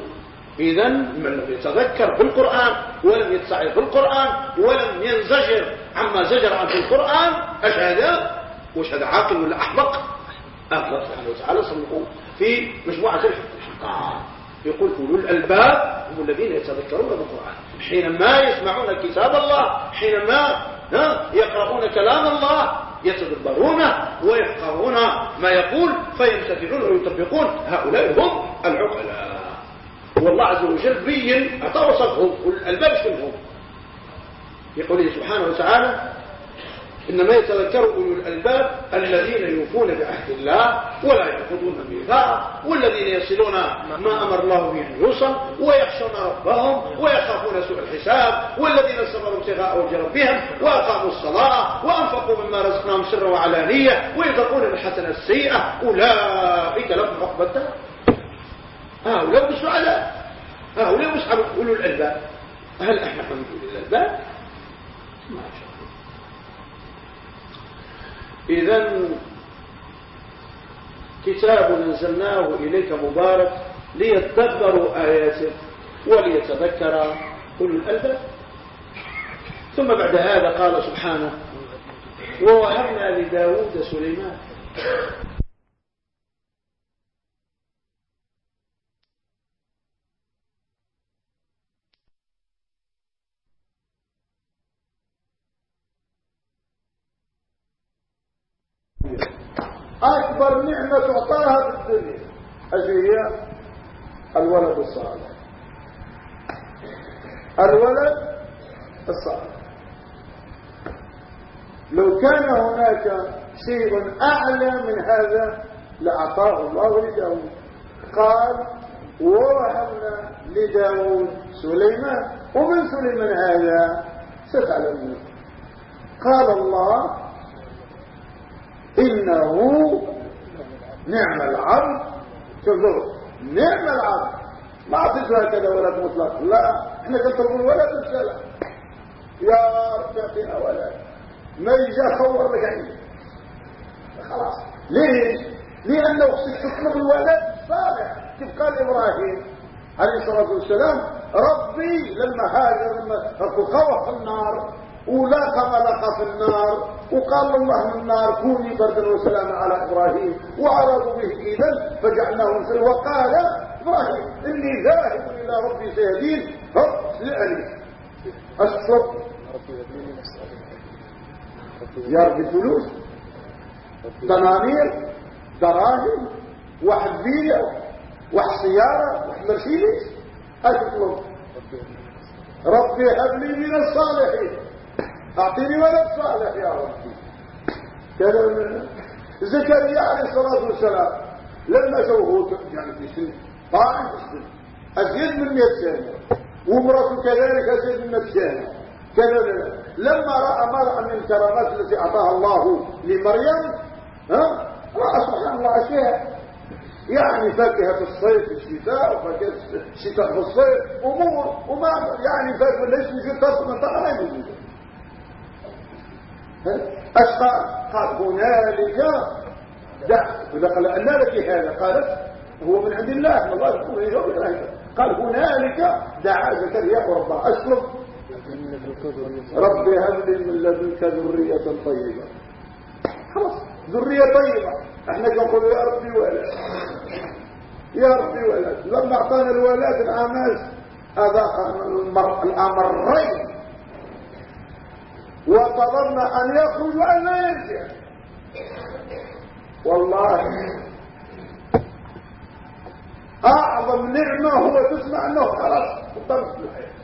إذا من لم يتذكر بالقرآن ولم يتسعر بالقرآن ولم ينزجر عما زجر عنه القرآن أش هذا وش هذا عاقل ولا أحمق؟ الله سبحانه وتعالى صنقوا في مجموعة الحقائق. يقول أولو الألباب هم الذين يتذكرون بالقرآن. حينما يسمعون كتاب الله حينما يقرؤون كلام الله يتدبرونه ويفقهون ما يقول فيمتثلون ويطبقون. هؤلاء هم العقلاء. والله عز وجل بين أعطى وصفهم الألباب شنهم يقول سبحانه وتعالى إنما يتذكر أولو الألباب الذين يوفون بعهد الله ولا يأخذون الميثاق والذين يصلون ما أمر الله به أن يوصل ويخشون ربهم ويخافون سوء الحساب والذين صبروا ابتغاء وجه ربهم وأقاموا الصلاة وأنفقوا مما رزقناهم سرا وعلانية ويذقون الحسنة السيئة. أولئك لهم عقبى الدار هؤلاء السعداء هؤلاء أصحاب أولو الألباب. هل إحنا من أولو الألباب؟ ما شاء إذا كتاب أنزلناه إليك مبارك ليتدبروا آياته وليتذكر كل الألباب. ثم بعد هذا قال سبحانه ووهبنا لداود سليمان أكبر نعمة تعطاها في الدنيا أجل هي الولد الصالح الولد الصالح لو كان هناك شيء أعلى من هذا لأعطاه الله لداود. قال ووهبنا لداود سليمان. ومن سليمان هذا؟ ستعلمون قال الله إنه نعم العبد. شوفوا نعم العبد. ما أعطيته هكذا ولد مطلق. لا. إحنا كنطلبوا الولد السلام يا رب اعطينا ولد ما يجي خور لك عيني خلاص. ليش؟ لأنه تطلب الولد صالح. كيف قال إبراهيم عليه الصلاة والسلام؟ ربي لما هاجر لما في النار ولاقى ما لقى في النار وقال الله من النار كوني بردا وسلاما على إبراهيم وعرضوا به اذا فجعلناهم في وقال إبراهيم إني ذاهب إلى ربي سيهدين. فاسالني أشرب. يا ربي فلوس. دنانير دراهم واحد فيديو واحد سيارة واحد مرسيدس. أتطلب ربي هب لي من الصالحين. أعطيني ولد صالح يا ربي. كذا زكريا عليه الصلاة والسلام لما شوفه يعني في سن طاعن في السن أزيد من 100 سنة. ومراته كذلك 100 سنة كذا لما رأى مرأة من الكرامات التي أعطاها الله لمريم ها؟ رأى سبحان الله أشياء يعني فاكهة الصيف في الشتاء وفاكهة الشتاء في الصيف أمور وما يعني فاكهة تصل من طبعا ما يجوز أشقى. قال هنالك دع وإذا قال لك هذا؟ قالت هو من عند الله. الله يقول يجوب قال هنالك دعا زكريا ربه أسلم. ربي هب لي من لدنك ذرية طيبة. خلاص ذرية طيبة. إحنا نقول يا ربي ولد. يا ربي ولد. لما أعطانا الولاد العماز اذاق الأمرين. وطلبنا أن يخرج وأن لا يرجع. والله أعظم نعمة هو تسمع أنه خلاص قدرت الحياة.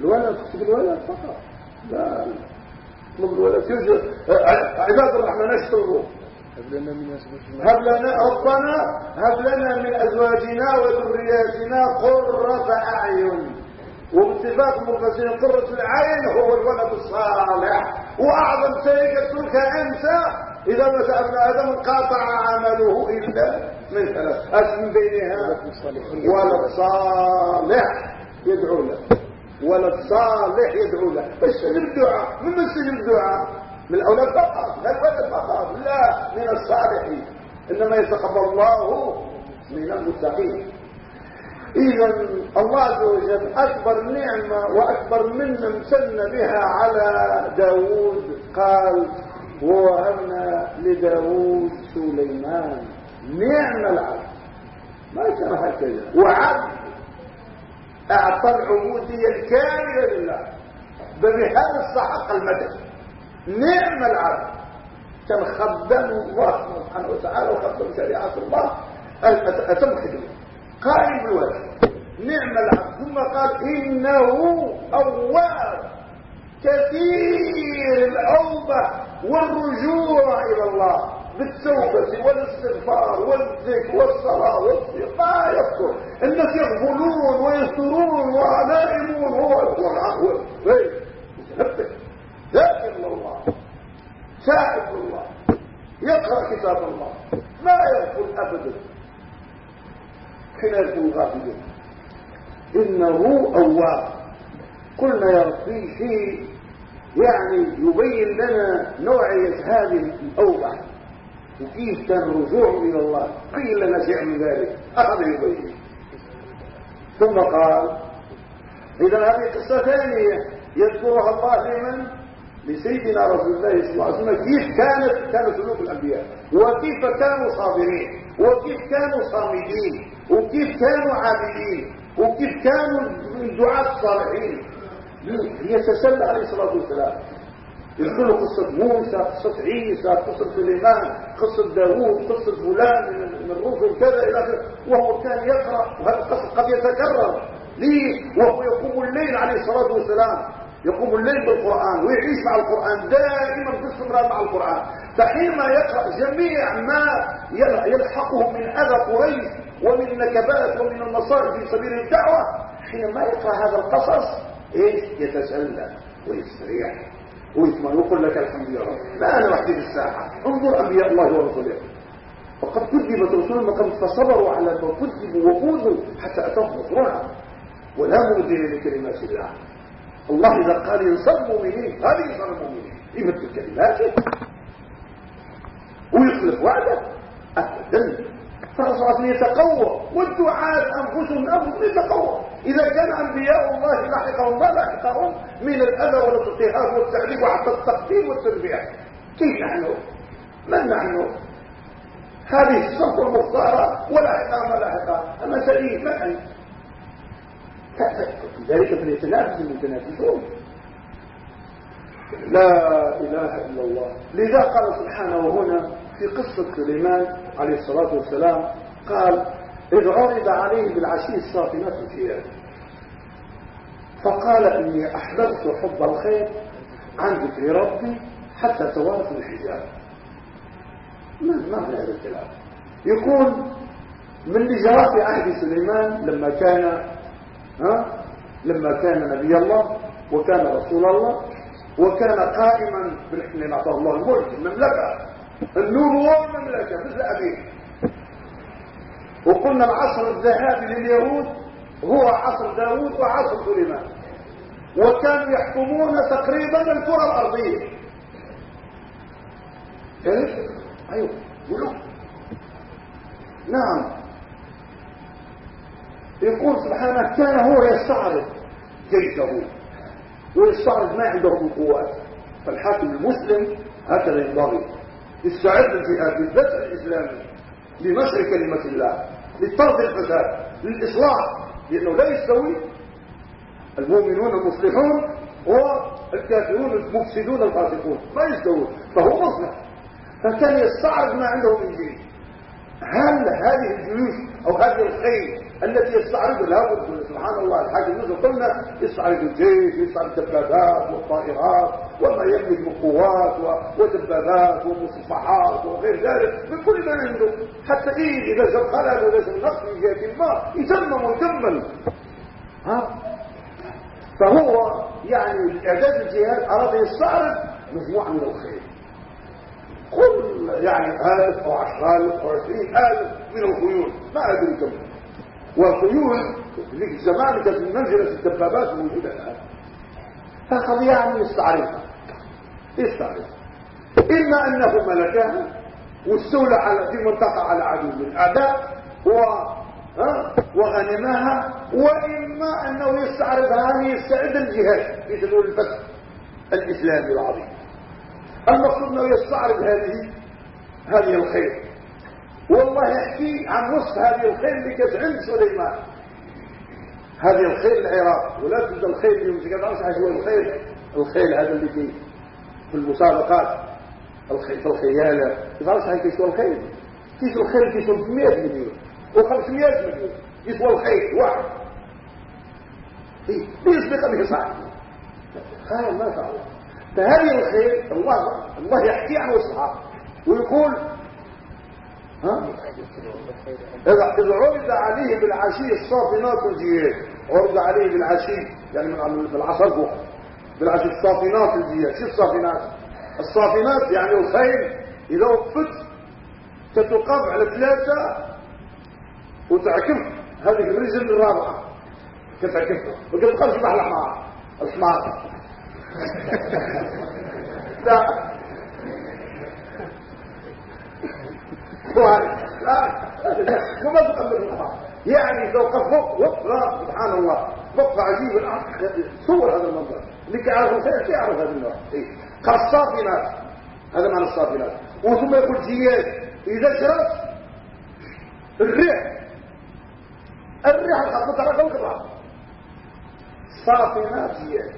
الولد تكتب الولد فقط؟ لا اطلب الولد يوجد عباد الرحمن اشتروا هب لنا من هب لنا ربنا هب لنا من أزواجنا وذرياتنا قرة أعين. وباتفاق المفسرين قرة العين هو الولد الصالح. وأعظم شيء يترك أنت إذا مات ابن آدم انقطع عمله إلا من ثلاث. أسم بينها ولد صالح يدعو له. ولد صالح يدعو له. بس الدعاء؟ من مسجد الدعاء؟ من الأولاد فقط. لا الولد فقط. لا من الصالحين. إنما يتقبل الله من المتقين. اذا الله عز وجل أكبر نعمة وأكبر منه امتن بها على داود قال ووهبنا لداود سليمان. نعم العبد. ما كان هكذا وعبد. أعطى العبودية الكاملة لله. بهذا استحق المدد نعم العبد. كان خدم الله سبحانه وتعالى وخدم شريعة الله. أتم خدمه. قائم بالواجب نعم العبد. ثم قال إنه أواب كثير الأوبة. والرجوع إلى الله بالتوبة والاستغفار والذكر والصلاة ما يذكر. الناس يغفلون ويسترون ونائمون هو هو متنبه ذاكر الله. شاهد الله. يقرأ كتاب الله. ما يغفل أبدا. حين يكون غافلا. إنه أواب. قلنا يا ربي شيء يعني يبين لنا نوعية هذه الأوبة وكيف كان الرجوع إلى الله؟ قيل لنا شيء من ذلك. أخذ يبين. ثم قال إذا هذه قصة ثانية يذكرها الله لمن لسيدنا رسول الله صلى الله عليه وسلم كيف كانت؟ كان سلوك الأنبياء. وكيف كانوا صابرين؟ وكيف كانوا صامدين؟ وكيف كانوا عابدين؟ وكيف كانوا من دعاة الصالحين؟ يتسلى عليه الصلاة والسلام. يذكر قصة موسى قصة عيسى قصة سليمان قصة داوود قصة فلان من الرسل كذا إلى آخره. وهو كان يقرأ وهذا القصة قد يتكرر. ليه؟ وهو يقوم الليل عليه الصلاة والسلام. يقوم الليل بالقرآن ويعيش مع القرآن دائما باستمرار مع القرآن. فحينما يقرأ جميع ما يلحقه من أذى قريش ومن النكبات ومن المصائب في سبيل الدعوة حينما يقرأ هذا القصص إيش؟ يتسلى ويستريح. ويطمئن. ويقول لك الحمد لله. لا أنا وحدي في الساحة. انظر أنبياء الله ورسوله وقد كذبت رسول قد فصبروا على ما كذبوا وفوزوا حتى اتوهم نصرنا ولا مبدل لكلمات الله. الله إذا قال ينصر المؤمنين هذه ينصر المؤمنين. يمثل كلماته ويخلف وعده. ابدا فالرسول يتقوى. والدعاء أنفسهم انفسهم يتقوى. إذا كان أنبياء الله لاحقهم ما لاحقهم من الأذى والاضطهاد والتعذيب وحتى التقديم والتربية. كيف نحن؟ من نحن؟ هذه الصف المختارة ولا حقا ولا حقا أما سليم ما أنت؟ ذلك فليتنافس المتنافسون لا إله إلا الله. لذا قال سبحانه هنا في قصة سليمان عليه الصلاة والسلام قال إذ عرض عليه بالعشي الصافنات الثياب فقال إني أحببت حب الخير عن ذكر ربي حتى توارث الحجاب. ما ما في هذا الكلام. يقول من اللي جرى في عهد سليمان لما كان ها لما كان نبي الله وكان رسول الله وكان قائما بالحكم أعطاه الله الملك المملكة. النبوه والمملكه مثل ابيه وقلنا العصر الذهبي لليهود هو عصر داوود وعصر سليمان. وكانوا يحكمون تقريبا الكرة الأرضية. إيه أيوه قولوا نعم. يقول سبحانه كان هو يستعرض جيشه ويستعرض ما عنده من قوات فالحاكم المسلم هكذا ينبغي. يستعد الجهاد للفتح الإسلامي لنشر كلمة الله لطرد الفساد للإصلاح لأنه لا يستوي. المؤمنون المصلحون والكافرون المفسدون الفاسقون ما يستوون فهو مصلح فكان يستعرض ما عنده من جيش هل هذه الجيوش أو هذه الخيل التي يستعرض لها؟ سبحان الله الحاج يوسف قلنا يستعرض الجيش يستعرض الدبابات والطائرات وما يملك من قوات ودبابات ومصفحات وغير ذلك. من كل ما عنده. حتى إيه إذا جاب خلل ولا جاب نقص من جهة ما يتمم ويكمل. ها؟ فهو يعني إعداد الجهاد أراد يستعرض مجموعة من الخيل كل يعني ألف أو عشر ألف أو عشرين ألف من الخيول. ما أدري كم. والخيول في الزمان كانت من منزلة الدبابات موجودة الآن. فقد يعني يستعرضها يستعرض. إما أنه ملكها واستولى على في منطقة على عدو من الأعداء و وغنمها وإما أنه يستعرضها ليستعد الجهاد سبيل الفتح الإسلامي العظيم. المقصود أنه يستعرض هذه هذه الخيل والله يحكي عن وصف هذه الخيل اللي كانت عند سليمان. هذه الخيل العراق ولا تبدا الخيل يمسك تعرفش هو الخيل. الخيل هذا اللي في في المسابقات. الخيل في الخيالة تعرفش هاي كيسوى الخيل. كيسوى الخيل كيسوى 100 مليون. و500 مليون. يسوى الخيل واحد. بيسبق به صاحبه خيال ما شاء الله. فهذه الخير الله الله يحكي عن وصفها ويقول ها؟ إذا عرض عليه بالعشي الصافنات الجياد عرض عليه بالعشي يعني من بالعصر فوق بالعشي الصافنات الجياد شو الصافنات الصافنات يعني الخيل إذا وقفت تتوقف على ثلاثة وتعكف هذه الرجل الرابعة تتعكفها وتبقى مع الحمار الحمار لا وما تقبل يعني لو فوق وقفة سبحان الله وقفة عجيبة صور هذا المنظر. اللي كيعرف الخير كيعرف هذا النوع. إيه؟ كالصافنات هذا معنى الصافنات وثم يقول جياد إذا شرت الريح. الريح الخط ترى القطعة صافنات جياد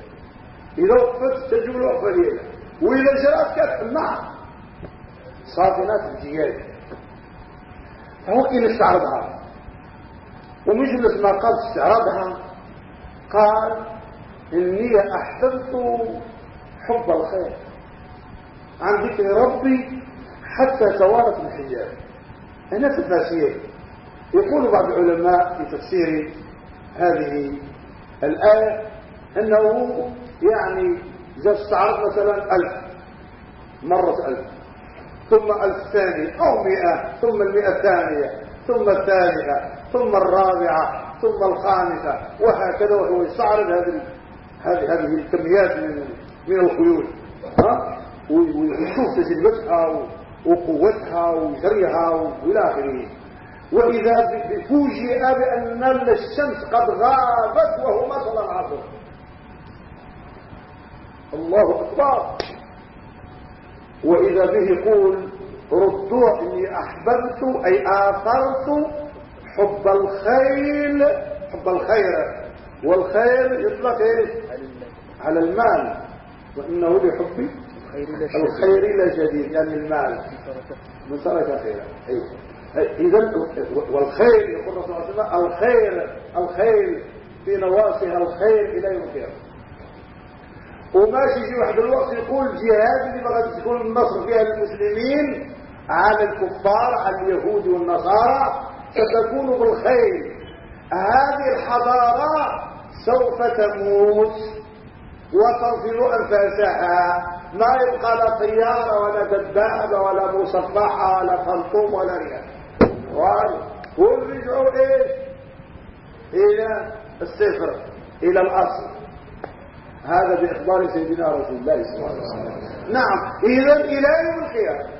إذا وقفت تجول وقفة ليلة وإذا جرات كانت النار صافنات الجياد فهو كي استعرضها ومجلس ما قال استعرضها قال إني أحببت حب الخير. عن ذكر ربي حتى توارت الحجاب. هنا تفاسير يقول بعض العلماء في تفسير هذه الآية أنه يعني إذا استعرض مثلا ألف. مرة ألف. ثم ألف ثاني أو مئة. ثم المئة الثانية. ثم الثالثة ثم الرابعة ثم الخامسة وهكذا وهو يستعرض هذه الكميات من من الخيول. ها؟ ويشوف تجربتها وقوتها وجريها وإلى آخره. وإذا فوجئ بأن الشمس قد غابت وهو مثلا العصر. الله أكبر. وإذا به يقول ردوا إني أحببت أي آثرت حب الخيل حب الخير. والخير يطلق إيه على المال. وإنه لحب الخير لجديد يعني المال. من ترك خيرا اذا والخير يقول الرسول صلى الله عليه وسلم الخير الخير في نواصيها الخير إلى يوم القيامة. وماشي يجي واحد الوقت يقول جهاد اللي بغت تكون النصر فيها للمسلمين. على الكفار على اليهود والنصارى ستكون بالخير. هذه الحضارة سوف تموت وتنفذ أنفاسها. ما يبقى لا طيارة ولا دبابة ولا مصفحة ولا خلطوم ولا رياض ورجعوا إيش؟ إلى الصفر إلى الأصل. هذا بإخبار سيدنا رسول الله صلى الله عليه وسلم. نعم. اذا إلى يوم القيامة.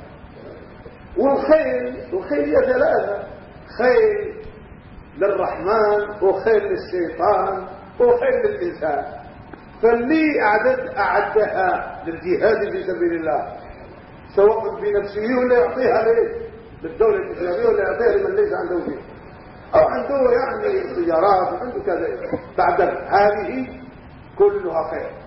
والخيل والخيل هي ثلاثة خيل للرحمن وخيل للشيطان وخيل للإنسان. فاللي اعدد أعدها للجهاد في سبيل الله. سواء بنفسه ولا يعطيها ليه بالدولة الإسلامية ولا يعطيها لمن ليس عنده فيه أو عنده يعني سيارات وعنده كذا. بعد هذه كلها خير.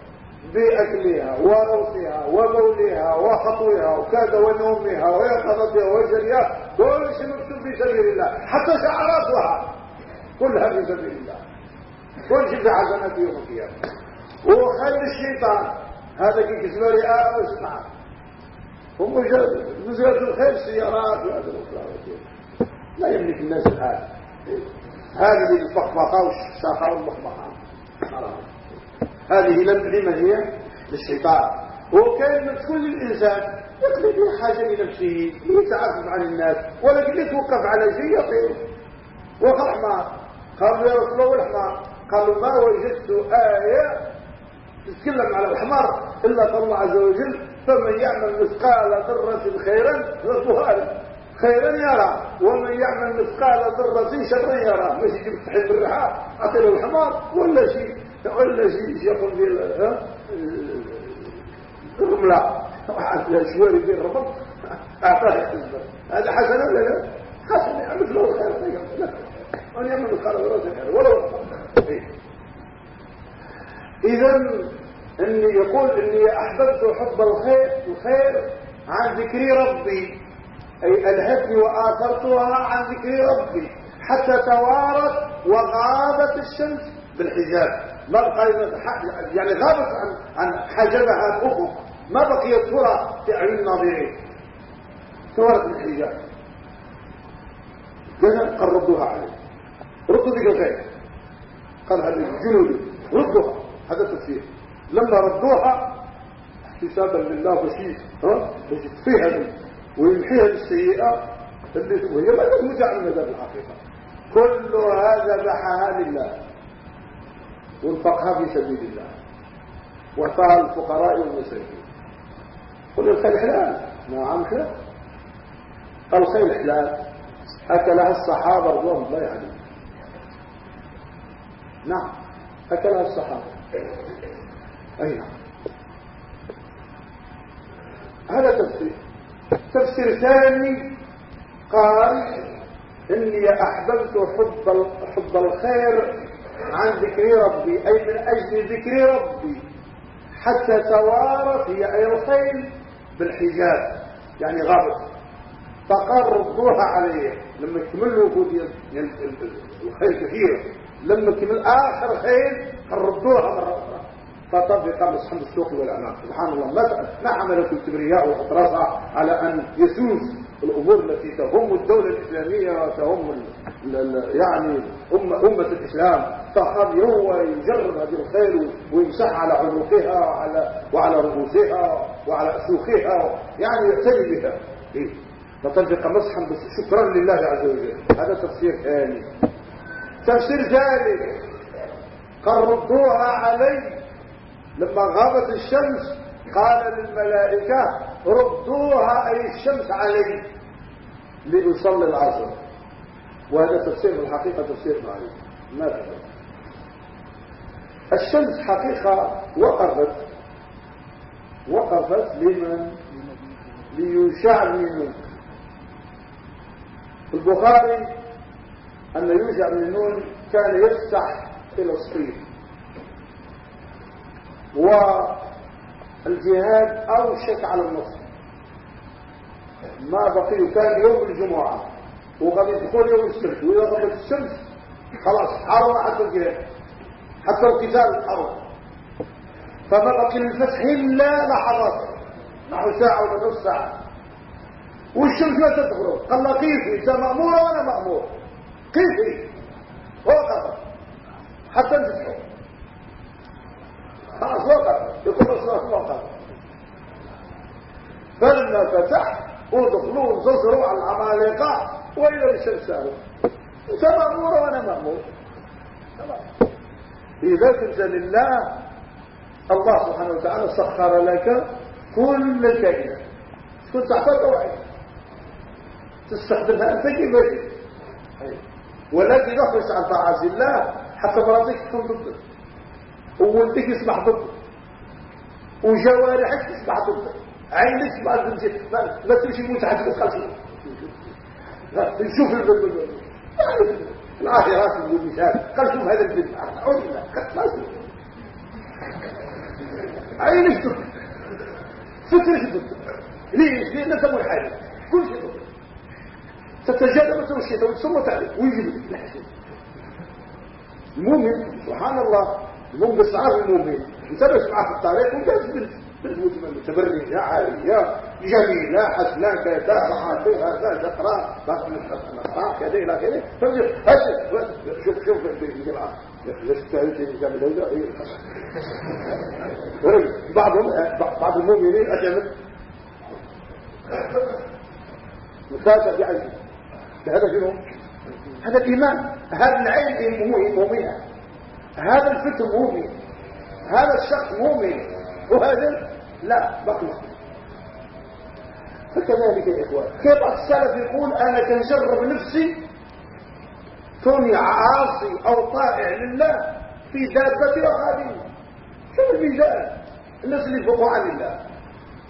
بأكلها وروثها ومولها وخطوها وكذا ونومها ويقظتها وجريها كل شيء مكتوب في سبيل الله حتى شعراتها. كلها في سبيل الله. كل شيء في حسنات يوم القيامة. وخير الشيطان. هذا كي كسبه رئاء واسمع هم وزارة الخير سيارات وهذا لا يملك الناس الآن. هذه الفخفخة والشخصاخة والمخبخة هذه لمن هي للشيطان. وكان كل الإنسان يقضي به حاجة لنفسه يتعرف عن الناس ولكن يتوقف على شيء يطير وخحمة قالوا يا رسول الله الحمار قالوا ما وجدت آية تتكلم على الحمار إلا الله عز وجل. فمن يعمل مثقال ذرة خيرا فهو خيرا يرى. ومن يعمل مثقال ذرة شرا يرى. مش يجيب تحت بالرحاب اعطي له الحمار ولا شيء. ولا شيء يقول لي الرملة. شواري في الربط حزبه هذا حسن ولا لا؟ حسن يعمل له الخير من يعمل مثقال ذرة خيرا ولو. اذا إني يقول إني أحببت حب الخير الخير عن ذكر ربي. أي ألهتني وآثرتها عن ذكر ربي. حتى توارت وغابت الشمس بالحجاب. يعني غابت عن, عن حجبها الافق ما بقيت ترى في اعين الناظرين. توارت بالحجاب لذا قال ردوها عليه ردوا ذكر الخير قال هذه جنود ردوها. هذا تفسير. لما ردوها احتسابا لله بشيء باش يطفيها ويمحيها بالسيئة. وهي ما ترجع من مدار الحقيقة كل هذا بحها لله وانفقها في سبيل الله. واعطاها الفقراء والمساكين. قل الخيل حلال نعم حلال الخيل حلال أكلها الصحابة رضوان الله عليهم. نعم أكلها الصحابة. أي نعم. هذا تفسير. تفسير ثاني قال إني أحببت حب حب الخير عن ذكر ربي أي من أجل ذكر ربي. حتى توارت هي أي الخيل بالحجاب يعني غابت. فقال ردوها عليه. لما يكملوا وجود الخيل كثير. لما يكمل آخر خيل ردوها مرة أخرى. فطبق مسحن السوق والأمام. سبحان الله ما حملت الكبرياء والأطرافة على أن يسوس الأمور التي تهم الدولة الإسلامية وتهم يعني أمة, أمة الإسلام فقد هو يجرب هذه الخير ويمسح على عنقها وعلى, وعلى رؤوسها وعلى أسوخها يعني يعتني بها. إيه؟ فطبق مسحا شكرا لله عز وجل. هذا تفسير ثاني. تفسير ثالث. قردوها علي. لما غابت الشمس قال للملائكة ردوها أي الشمس علي. لأصلي العصر. وهذا تفسير الحقيقة تفسير معي ما في الشمس حقيقة وقفت وقفت لمن؟ نون في البخاري أن يوشع بن نون كان يفتح فلسطين والجهاد أوشك على النصر. ما بقي كان يوم الجمعة. وقد يدخل يوم السبت وإذا غربت الشمس خلاص حرم حتى الجهاد حتى القتال الحرب فما بقي الفتح إلا لحظات نحو ساعة ولا نص ساعة. والشمس لا تدخل. قال له كيفي إنت مأمور وأنا مأمور؟ كيفي وقف حتى تدخل خلاص وقف يقول الصلاة وقف فلما فتح ودخلوا انتصروا على العمالقة. وإلى الشمس سالوا انت مأمور وأنا مأمور. إذا كنت لله الله سبحانه وتعالى سخر لك كل الكائنات. كنت تحتاج وعي تستخدمها أنت كيف ولكن يخرج عن طاعات الله حتى مراتك تكون ضدك وولدك يصبح ضدك وجوارحك تصبح ضدك عينك تصبح ضدك ما تمشي متعدد خلفك نشوف العاهرات والمثال قال شوف هذا البنت أعوذ بالله. عينك ضدك سترك ضدك ليش؟ لأنك منحرف كل شيء. ضدك تتجنب الشيطان ثم تعرف. ويجب المؤمن سبحان الله المؤمن بسعار المؤمن انتبس معه في الطريق وجالس بنت. بنت متبرجة عالية جميلة حسنة كذا صحاتها لا تقرا نقرا كذا إلى كذا شوف شوف الجماعة بعضهم بعض المؤمنين أجمل متابع بعينه هذا شنو هذا الإيمان هذا العين مؤمنة هذا الفكر مؤمن هذا الشخص مؤمن وهذا لا بقي فكذلك يا إخوان كيف السلف يقول أنا كنجرب نفسي؟ كوني عاصي أو طائع لله في دابتي وخادمي شو الميزان الناس اللي يفوقوا عن الله.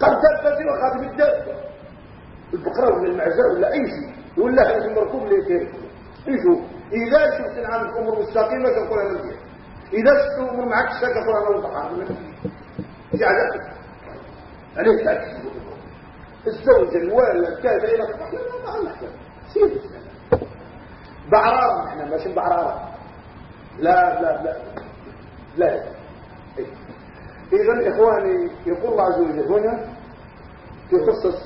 قد دابتي وخادم الدابة البقرة ولا المعزة ولا أي شيء ولا هذا المركوب اللي كيف شوف إذا شفت عندك أمور مستقيمة تقول أنا مزيان إذا شفت أمور معك شك تقول أنا متحرم عليه تعكس الزوج الوالد كذا إلى ما الله سير بعرار إحنا ماشي بعرار. لا لا لا لا. اذا إخواني يقول الله عز وجل هنا في قصه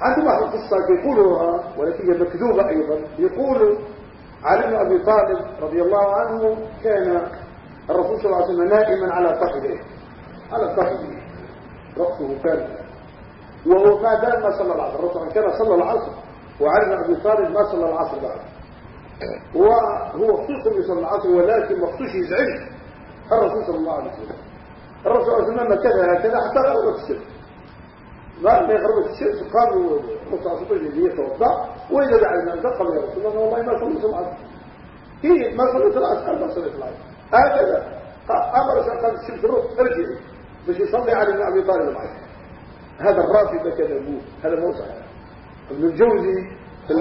عندهم أهل القصة يقولوها ولكن هي مكذوبة أيضا يقول علي بن أبي طالب رضي الله عنه كان الرسول صلى الله عليه وسلم نائما على فخذه على فخذه رأسه كان. وهو ما دام ما صلى العصر الرسول كان صلى العصر. وعلي بن أبي طالب ما صلى العصر بعد. وهو خصوصا يصلى العصر ولكن مخصوص يزعج. الرسول صلى الله عليه وسلم. الرسول صلى الله عليه وسلم كذا هكذا حتى غربت السر. ما ما يغرب الشمس قالوا مصاصبين اللي يتوضا وإذا دعا الناس قال يا رسول الله والله ما صليت العصر. هي ما صليت العصر؟ ما صليت العصر. هكذا. أمر قال الشمس روح ارجعي باش يصلي على ابن أبي طالب معي. هذا الرافضه كذبوه هذا مو صحيح ابن الجوزي في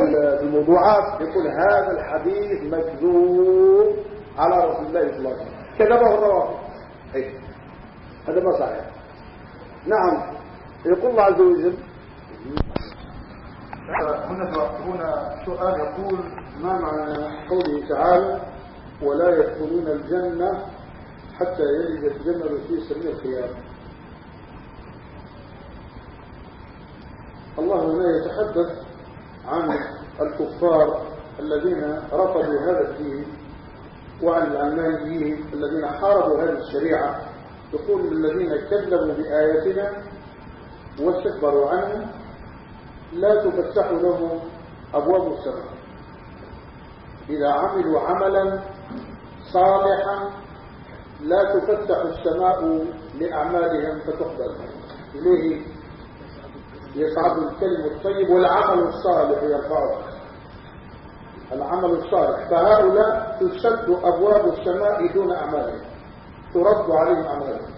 الموضوعات يقول هذا الحديث مكذوب على رسول الله صلى الله عليه وسلم. كذبه الروافض. هذا ما صحيح. نعم يقول الله عز وجل هنا هنا سؤال يقول ما معنى قوله تعالى ولا يدخلون الجنة حتى يلج الجنة في سبيل الخيار. الله هنا يتحدث عن الكفار الذين رفضوا هذا الدين وعن العلمانيين الذين حاربوا هذه الشريعة يقول الذين كذبوا بآياتنا واستكبروا عنه لا تفتح لهم أبواب السماء. إذا عملوا عملا صالحا لا تفتح السماء لأعمالهم فتقبل. إليه يصعد الكلم الطيب والعمل الصالح يرفعه العمل الصالح. فهؤلاء تسد أبواب السماء دون أعمالهم. ترد عليهم أعمالهم.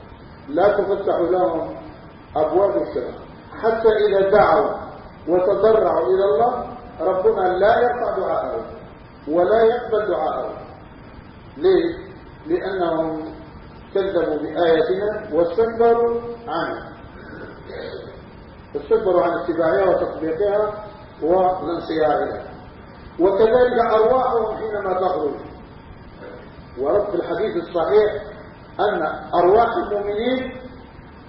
لا تفتح لهم أبواب السماء. حتى إذا دعوا وتضرعوا إلى الله ربنا لا يرفع دعاءهم ولا يقبل دعاءهم. ليه؟ لأنهم كذبوا بآياتنا واستكبروا عنها. استكبروا عن اتباعها وتطبيقها والانصياعها وكذلك أرواحهم حينما تخرج. ورد في الحديث الصحيح أن أرواح المؤمنين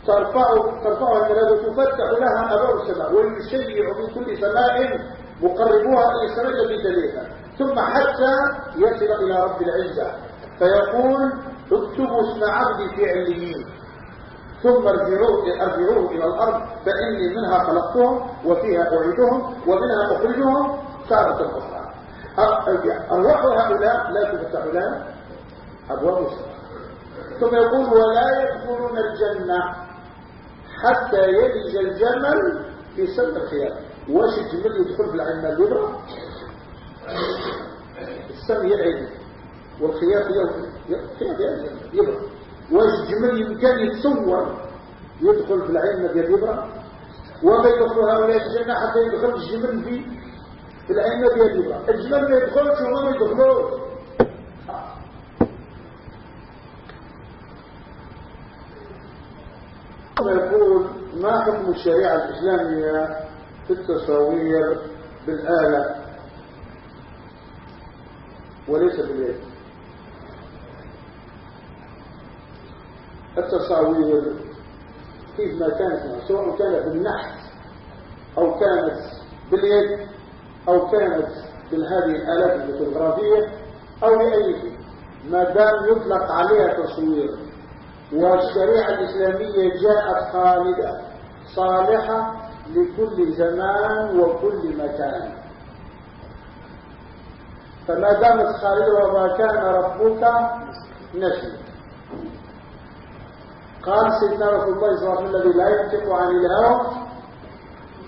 ترفع ترفعها الملائكة تفتح لها أبواب السماء ويشيع من كل سماء مقربوها إلى السماء تليها. ثم حتى يصل إلى رب العزة. فيقول اكتبوا اسم عبدي في عليين ثم ارجعوه ارجعوه إلى الأرض فإني منها خلقتهم وفيها أعيدهم ومنها أخرجهم تارة أخرى أرواح هؤلاء لا تفتح لها أبواب السماء. ثم يقول ولا يدخلون الجنة حتى يلج الجمل في سن الخيام. واش الجمل يدخل في العلم اليبرى؟ السم يعيد والخياط يبرى واش الجمل يمكن يتصور. يدخل في العلم ديال يبرى وما يدخل هؤلاء الجنة حتى يدخل الجمل في العلم ديال يبرى الجمل ما يدخلش وما ما يدخلوش. يقول ما حكم الشريعة الإسلامية في التصاوير بالآلة؟ وليس باليد التصاوير كيف ما كانت سواء كانت بالنحت أو كانت باليد أو كانت بهذه الآلات الفوتوغرافية أو بأي شيء. ما دام يطلق عليها تصوير والشريعة الإسلامية جاءت خالدة صالحة لكل زمان وكل مكان. فما دامت خالدة وما كان ربك نسي قال سيدنا رسول الله صلى الله عليه وسلم الذي لا ينطق عن الهوى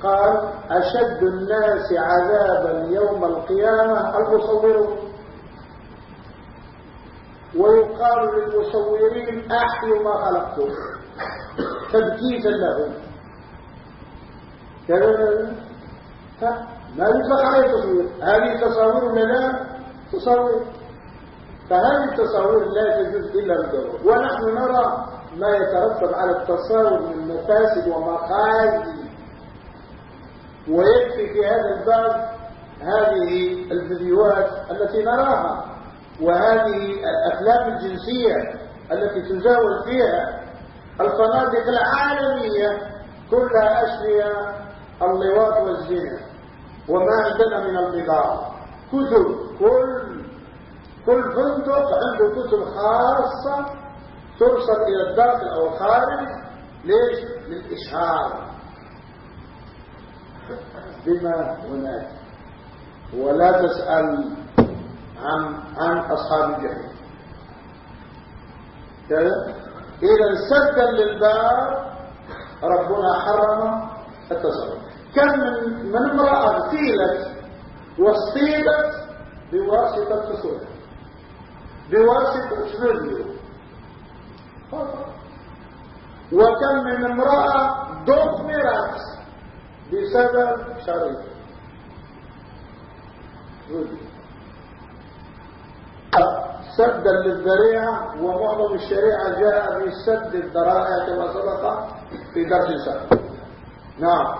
قال أشد الناس عذابا يوم القيامة المصورون. ويقال للمصورين أحيوا ما خلقتم تبكيتا لهم. ما يطلق عليه تصوير. هذه تصاوير ولا لا تصاوير. فهذه التصاوير لا تجوز إلا بالضرورة ونحن نرى ما يترتب على التصاور من مفاسد ومخازي ويكفي في هذا الباب هذه الفيديوهات التي نراها وهذه الأفلام الجنسية التي تزاول فيها الفنادق العالمية كلها أشبه اللواط والزنا. وما عندنا من البضاعة. كتب كل كل فندق عنده كتب خاصة ترسل إلى الداخل أو الخارج ليش؟ للإشهار. بما هناك. ولا تسأل عن عن أصحاب الجحيم. إذا سدا للباب ربنا حرم التصرف. كم من, من امرأة اغتيلت واصطيلت بواسطة تصرف بواسطة فيديو وكم من امرأة دمرت بسبب شريط سدا للذريعة ومعظم الشريعة جاء بسد الذرائع كما سبق في درس سابق. نعم.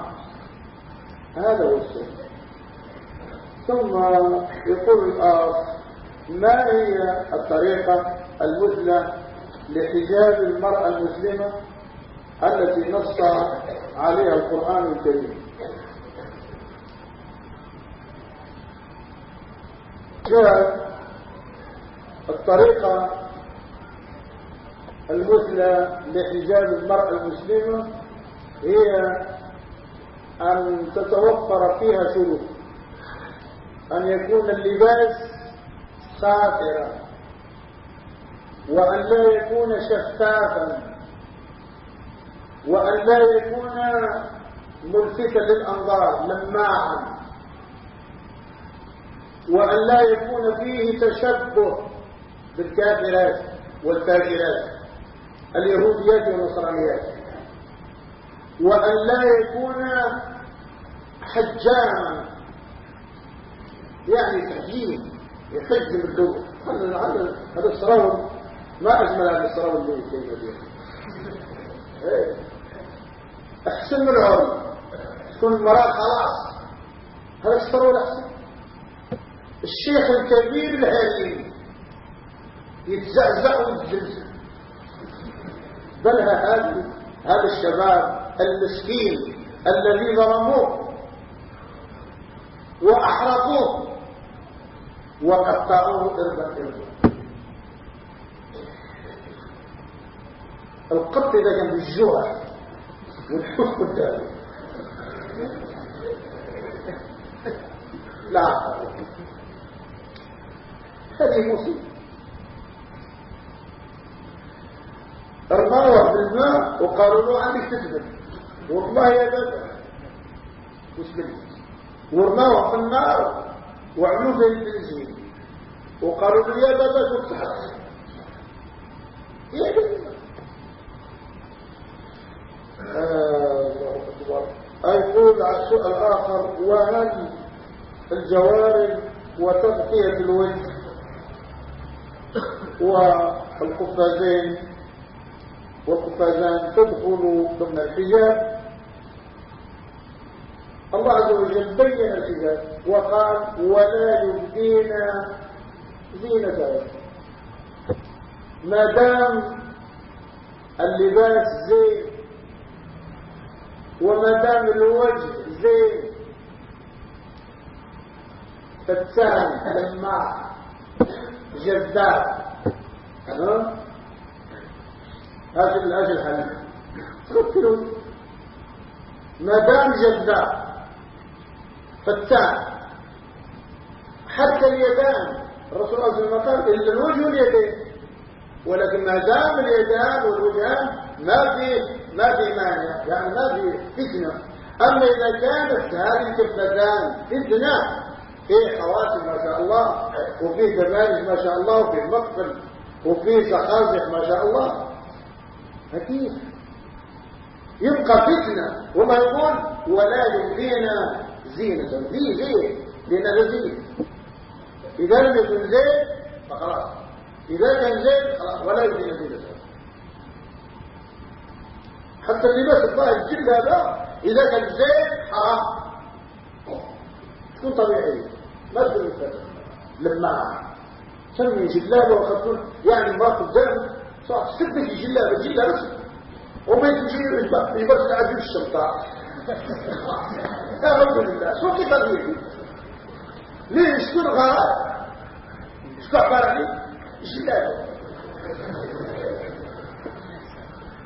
هذا هو السد ثم يقول الآخر ما هي الطريقة المثلى لحجاب المرأة المسلمة التي نص عليها القرآن الكريم. جاء الطريقة المثلى لحجاب المرأة المسلمة هي أن تتوفر فيها شروط أن يكون اللباس ساترا وأن لا يكون شفافا وأن لا يكون ملفتا للأنظار لماعا وأن لا يكون فيه تشبه بالكافرات والفاجرات اليهوديات والنصرانيات وأن لا يكون حجاما يعني تحجيم يحجم الدور هذا السراول ما أجمل هذا اللي الكلمة دي. إيه. أحسن من تكون المرأة خلاص. هذا السراول أحسن؟ الشيخ الكبير الهليل يتزعزع ويتزلزل بل هذا هذا الشباب المسكين الذي ظلموه. وأحرقوه. وقطعوه إربا إربا. القط إذا كان بالجوع والحب قدامه لا. هذه مصيبة رماوه بالماء وقالوا له عندك تكذب. والله يا بابا. مسلم. ورماوه في النار وعملوه زي البنزين وقالوا له يا بابا كنت تحت يقول على السؤال الآخر وهل الجوارب وتغطية الوجه. والقفازين والقفازان تدخل ضمن الحجاب. الله عز وجل بين الحجاب وقال ولا يبدين زينة ما دام اللباس زين وما دام الوجه زين. فتان لماع جذاب. هذا هذا الحديث فكروا ما دام جذاب. فتان حتى اليدان. الرسول صلى الله عليه وسلم قال إلا الوجه واليدين. ولكن ما دام اليدان والوجهان ما في ما في مانع يعني ما في فتنة. أما إذا كانت هذه الكفتان فتنة فيه حواسب ما شاء الله وفيه دمارج ما شاء الله وفيه مقفل وفيه زخازح ما شاء الله أكيد. يبقى فتنة. وما يقول؟ ولا يبدينا زينة. ذي زين لأن زين إذا لم يكن زين فخلاص. إذا كان زين خلاص. ولا يبدينا زينة. حتى اللباس الظاهر الجلد هذا إذا كان زين حرام. تكون طبيعي؟ ما تكون الفتن لما سمي جلابه وخطون يعني ما قدام صح سبك جلابه جلابه وبيت يجي يبص العجوز الشمطاء الحمد لله. شو كيف تقول ليه شكون غرض شكون عبر عليه جلابه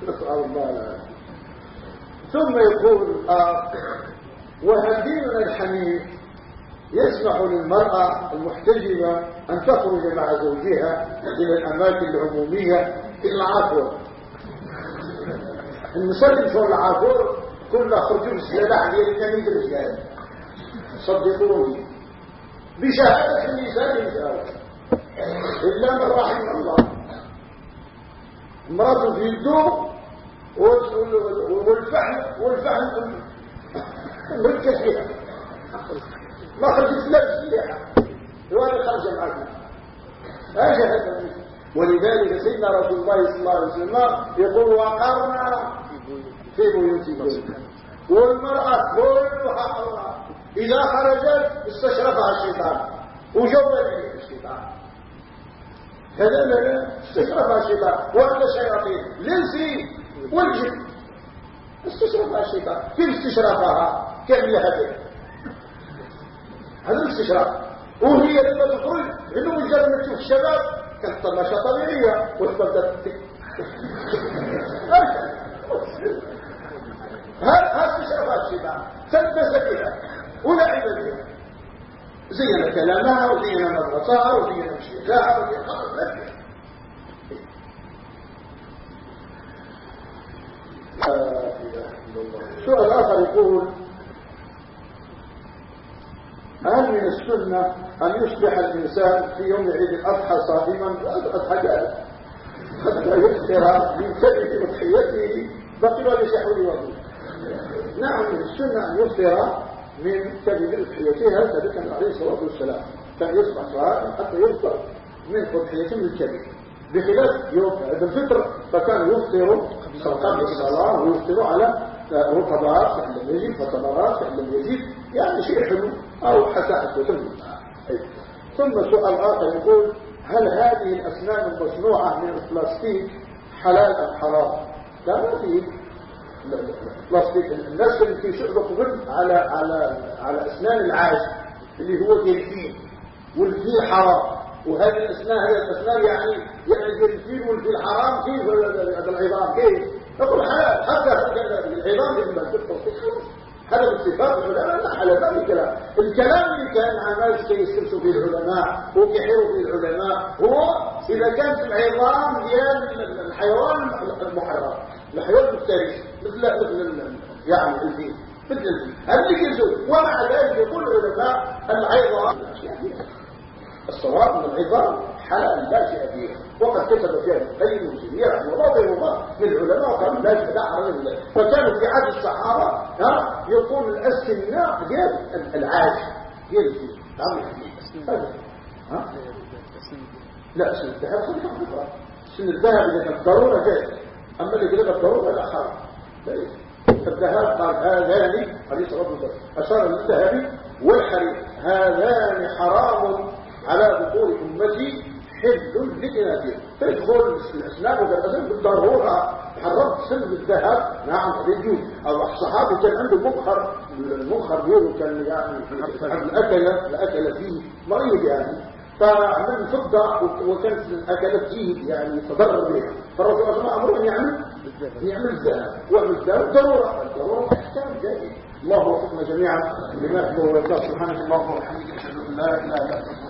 نسأل الله. ثم يقول آه وهل ديننا الحنيف يسمح للمرأة المحتجبة أن تخرج مع زوجها إلى الأماكن العمومية إلى العفو. المسلم شو العفو كنا خرجوا بالسلاح ديال النبي صدقوني. بشهادة النساء الرجال. إلا من رحم الله. امرأة في الدوم والفحم والفحم مركز ما خرجت لا بالسلاح ولا خرج معكم هذا هذا ولذلك سيدنا رسول الله صلى الله عليه وسلم يقول وقرنا في بيوتكم والمرأة كلها حرة إذا خرجت استشرفها الشيطان. وجوز الشيطان. هذا لا استشرفها الشيطان. وأن الشياطين. الإنسي والجن استشرفها الشيطان. كيف استشرفها؟ كيف هذه؟ هذا الاستشراف. وهي لما تخرج انه مجرد ما تشوف الشباب كانت طناشة طبيعية وتبدأ هذا استشرفات الشباب تلبس كذا. ولعب بها زين كلامها وزين نظرتها وزين مشيتها وزين خلاص سؤال آخر يقول هل من السنة أن يصبح الإنسان في يوم عيد الأضحى صائما؟ الأضحى جاء حتى يكثر من كبد أضحيته بقي وليس حولي وضوء نعم من السنة أن يكثر من كبد أضحيته هل ثبت عليه الصلاة والسلام؟ كان يصبح صائما حتى يفطر من أضحيته من الكبد بخلاف يوم عيد الفطر فكان يفطر قبل الصلاة ويفطر على رطبات فإن لم يجد فتمرات فإن لم يجد يعني شيء حلو أو حتى أسوة ثم سؤال آخر يقول هل هذه الأسنان المصنوعة من البلاستيك حلال أم حرام؟ لا ما في. بلاستيك الناس اللي شغل قبل على على على أسنان العاج اللي هو الفيل والفيل حرام. وهذه الأسنان هذه الأسنان يعني يعني الفيل والفيل حرام كيف؟ العظام كيف؟ نقول حتى العظام اللي ما هذا باتفاق العلماء على ذلك الكلام الكلام اللي كان عمال كيسترسوا فيه العلماء وكيحيروا فيه العلماء هو إذا كانت العظام ديال الحيوان المحرم. الحيوان المفترس مثل مثل يعني الفيل مثل الفيل هذا اللي ومع ذلك يقول العلماء العظام الصواب من العظام حلال لا شيء فيه. وقد كتب فيها القيم الله وغيرهما من العلماء قالوا لا تدع رجل فكانوا في عهد الصحابة ها يقول ديال العاج. ديال الفيل تعمل ها؟ لا سن الذهب؟ خليها سن الذهب إذا كانت ضرورة؟ جائز أما اللي كده الضرورة لا حرام الذهب قال هذان عليه الصلاة والسلام أشار للذهب والحرير. هذان حرام. على بطول أمتي حل لإناثهم فيدخل الأسنان وتلقزم بالضرورة. حرمت سن الذهب نعم هذا يجوز أو الصحابي كان عنده مبخر المبخر ديره كان يعني الأكل الأكل فيه مريض يعني. فعمل الفضة وكانت الأكلة فيه يعني تضرر بها فالرسول صلى الله عليه وسلم أمره أن يعمل يعمل الذهب ويعمل الذهب ضرورة الضرورة احكام جائز الله وفقنا جميعا. لما يحبه ويرضاه سبحانك اللهم وبحمدك أشهد أن لا إله إلا أنت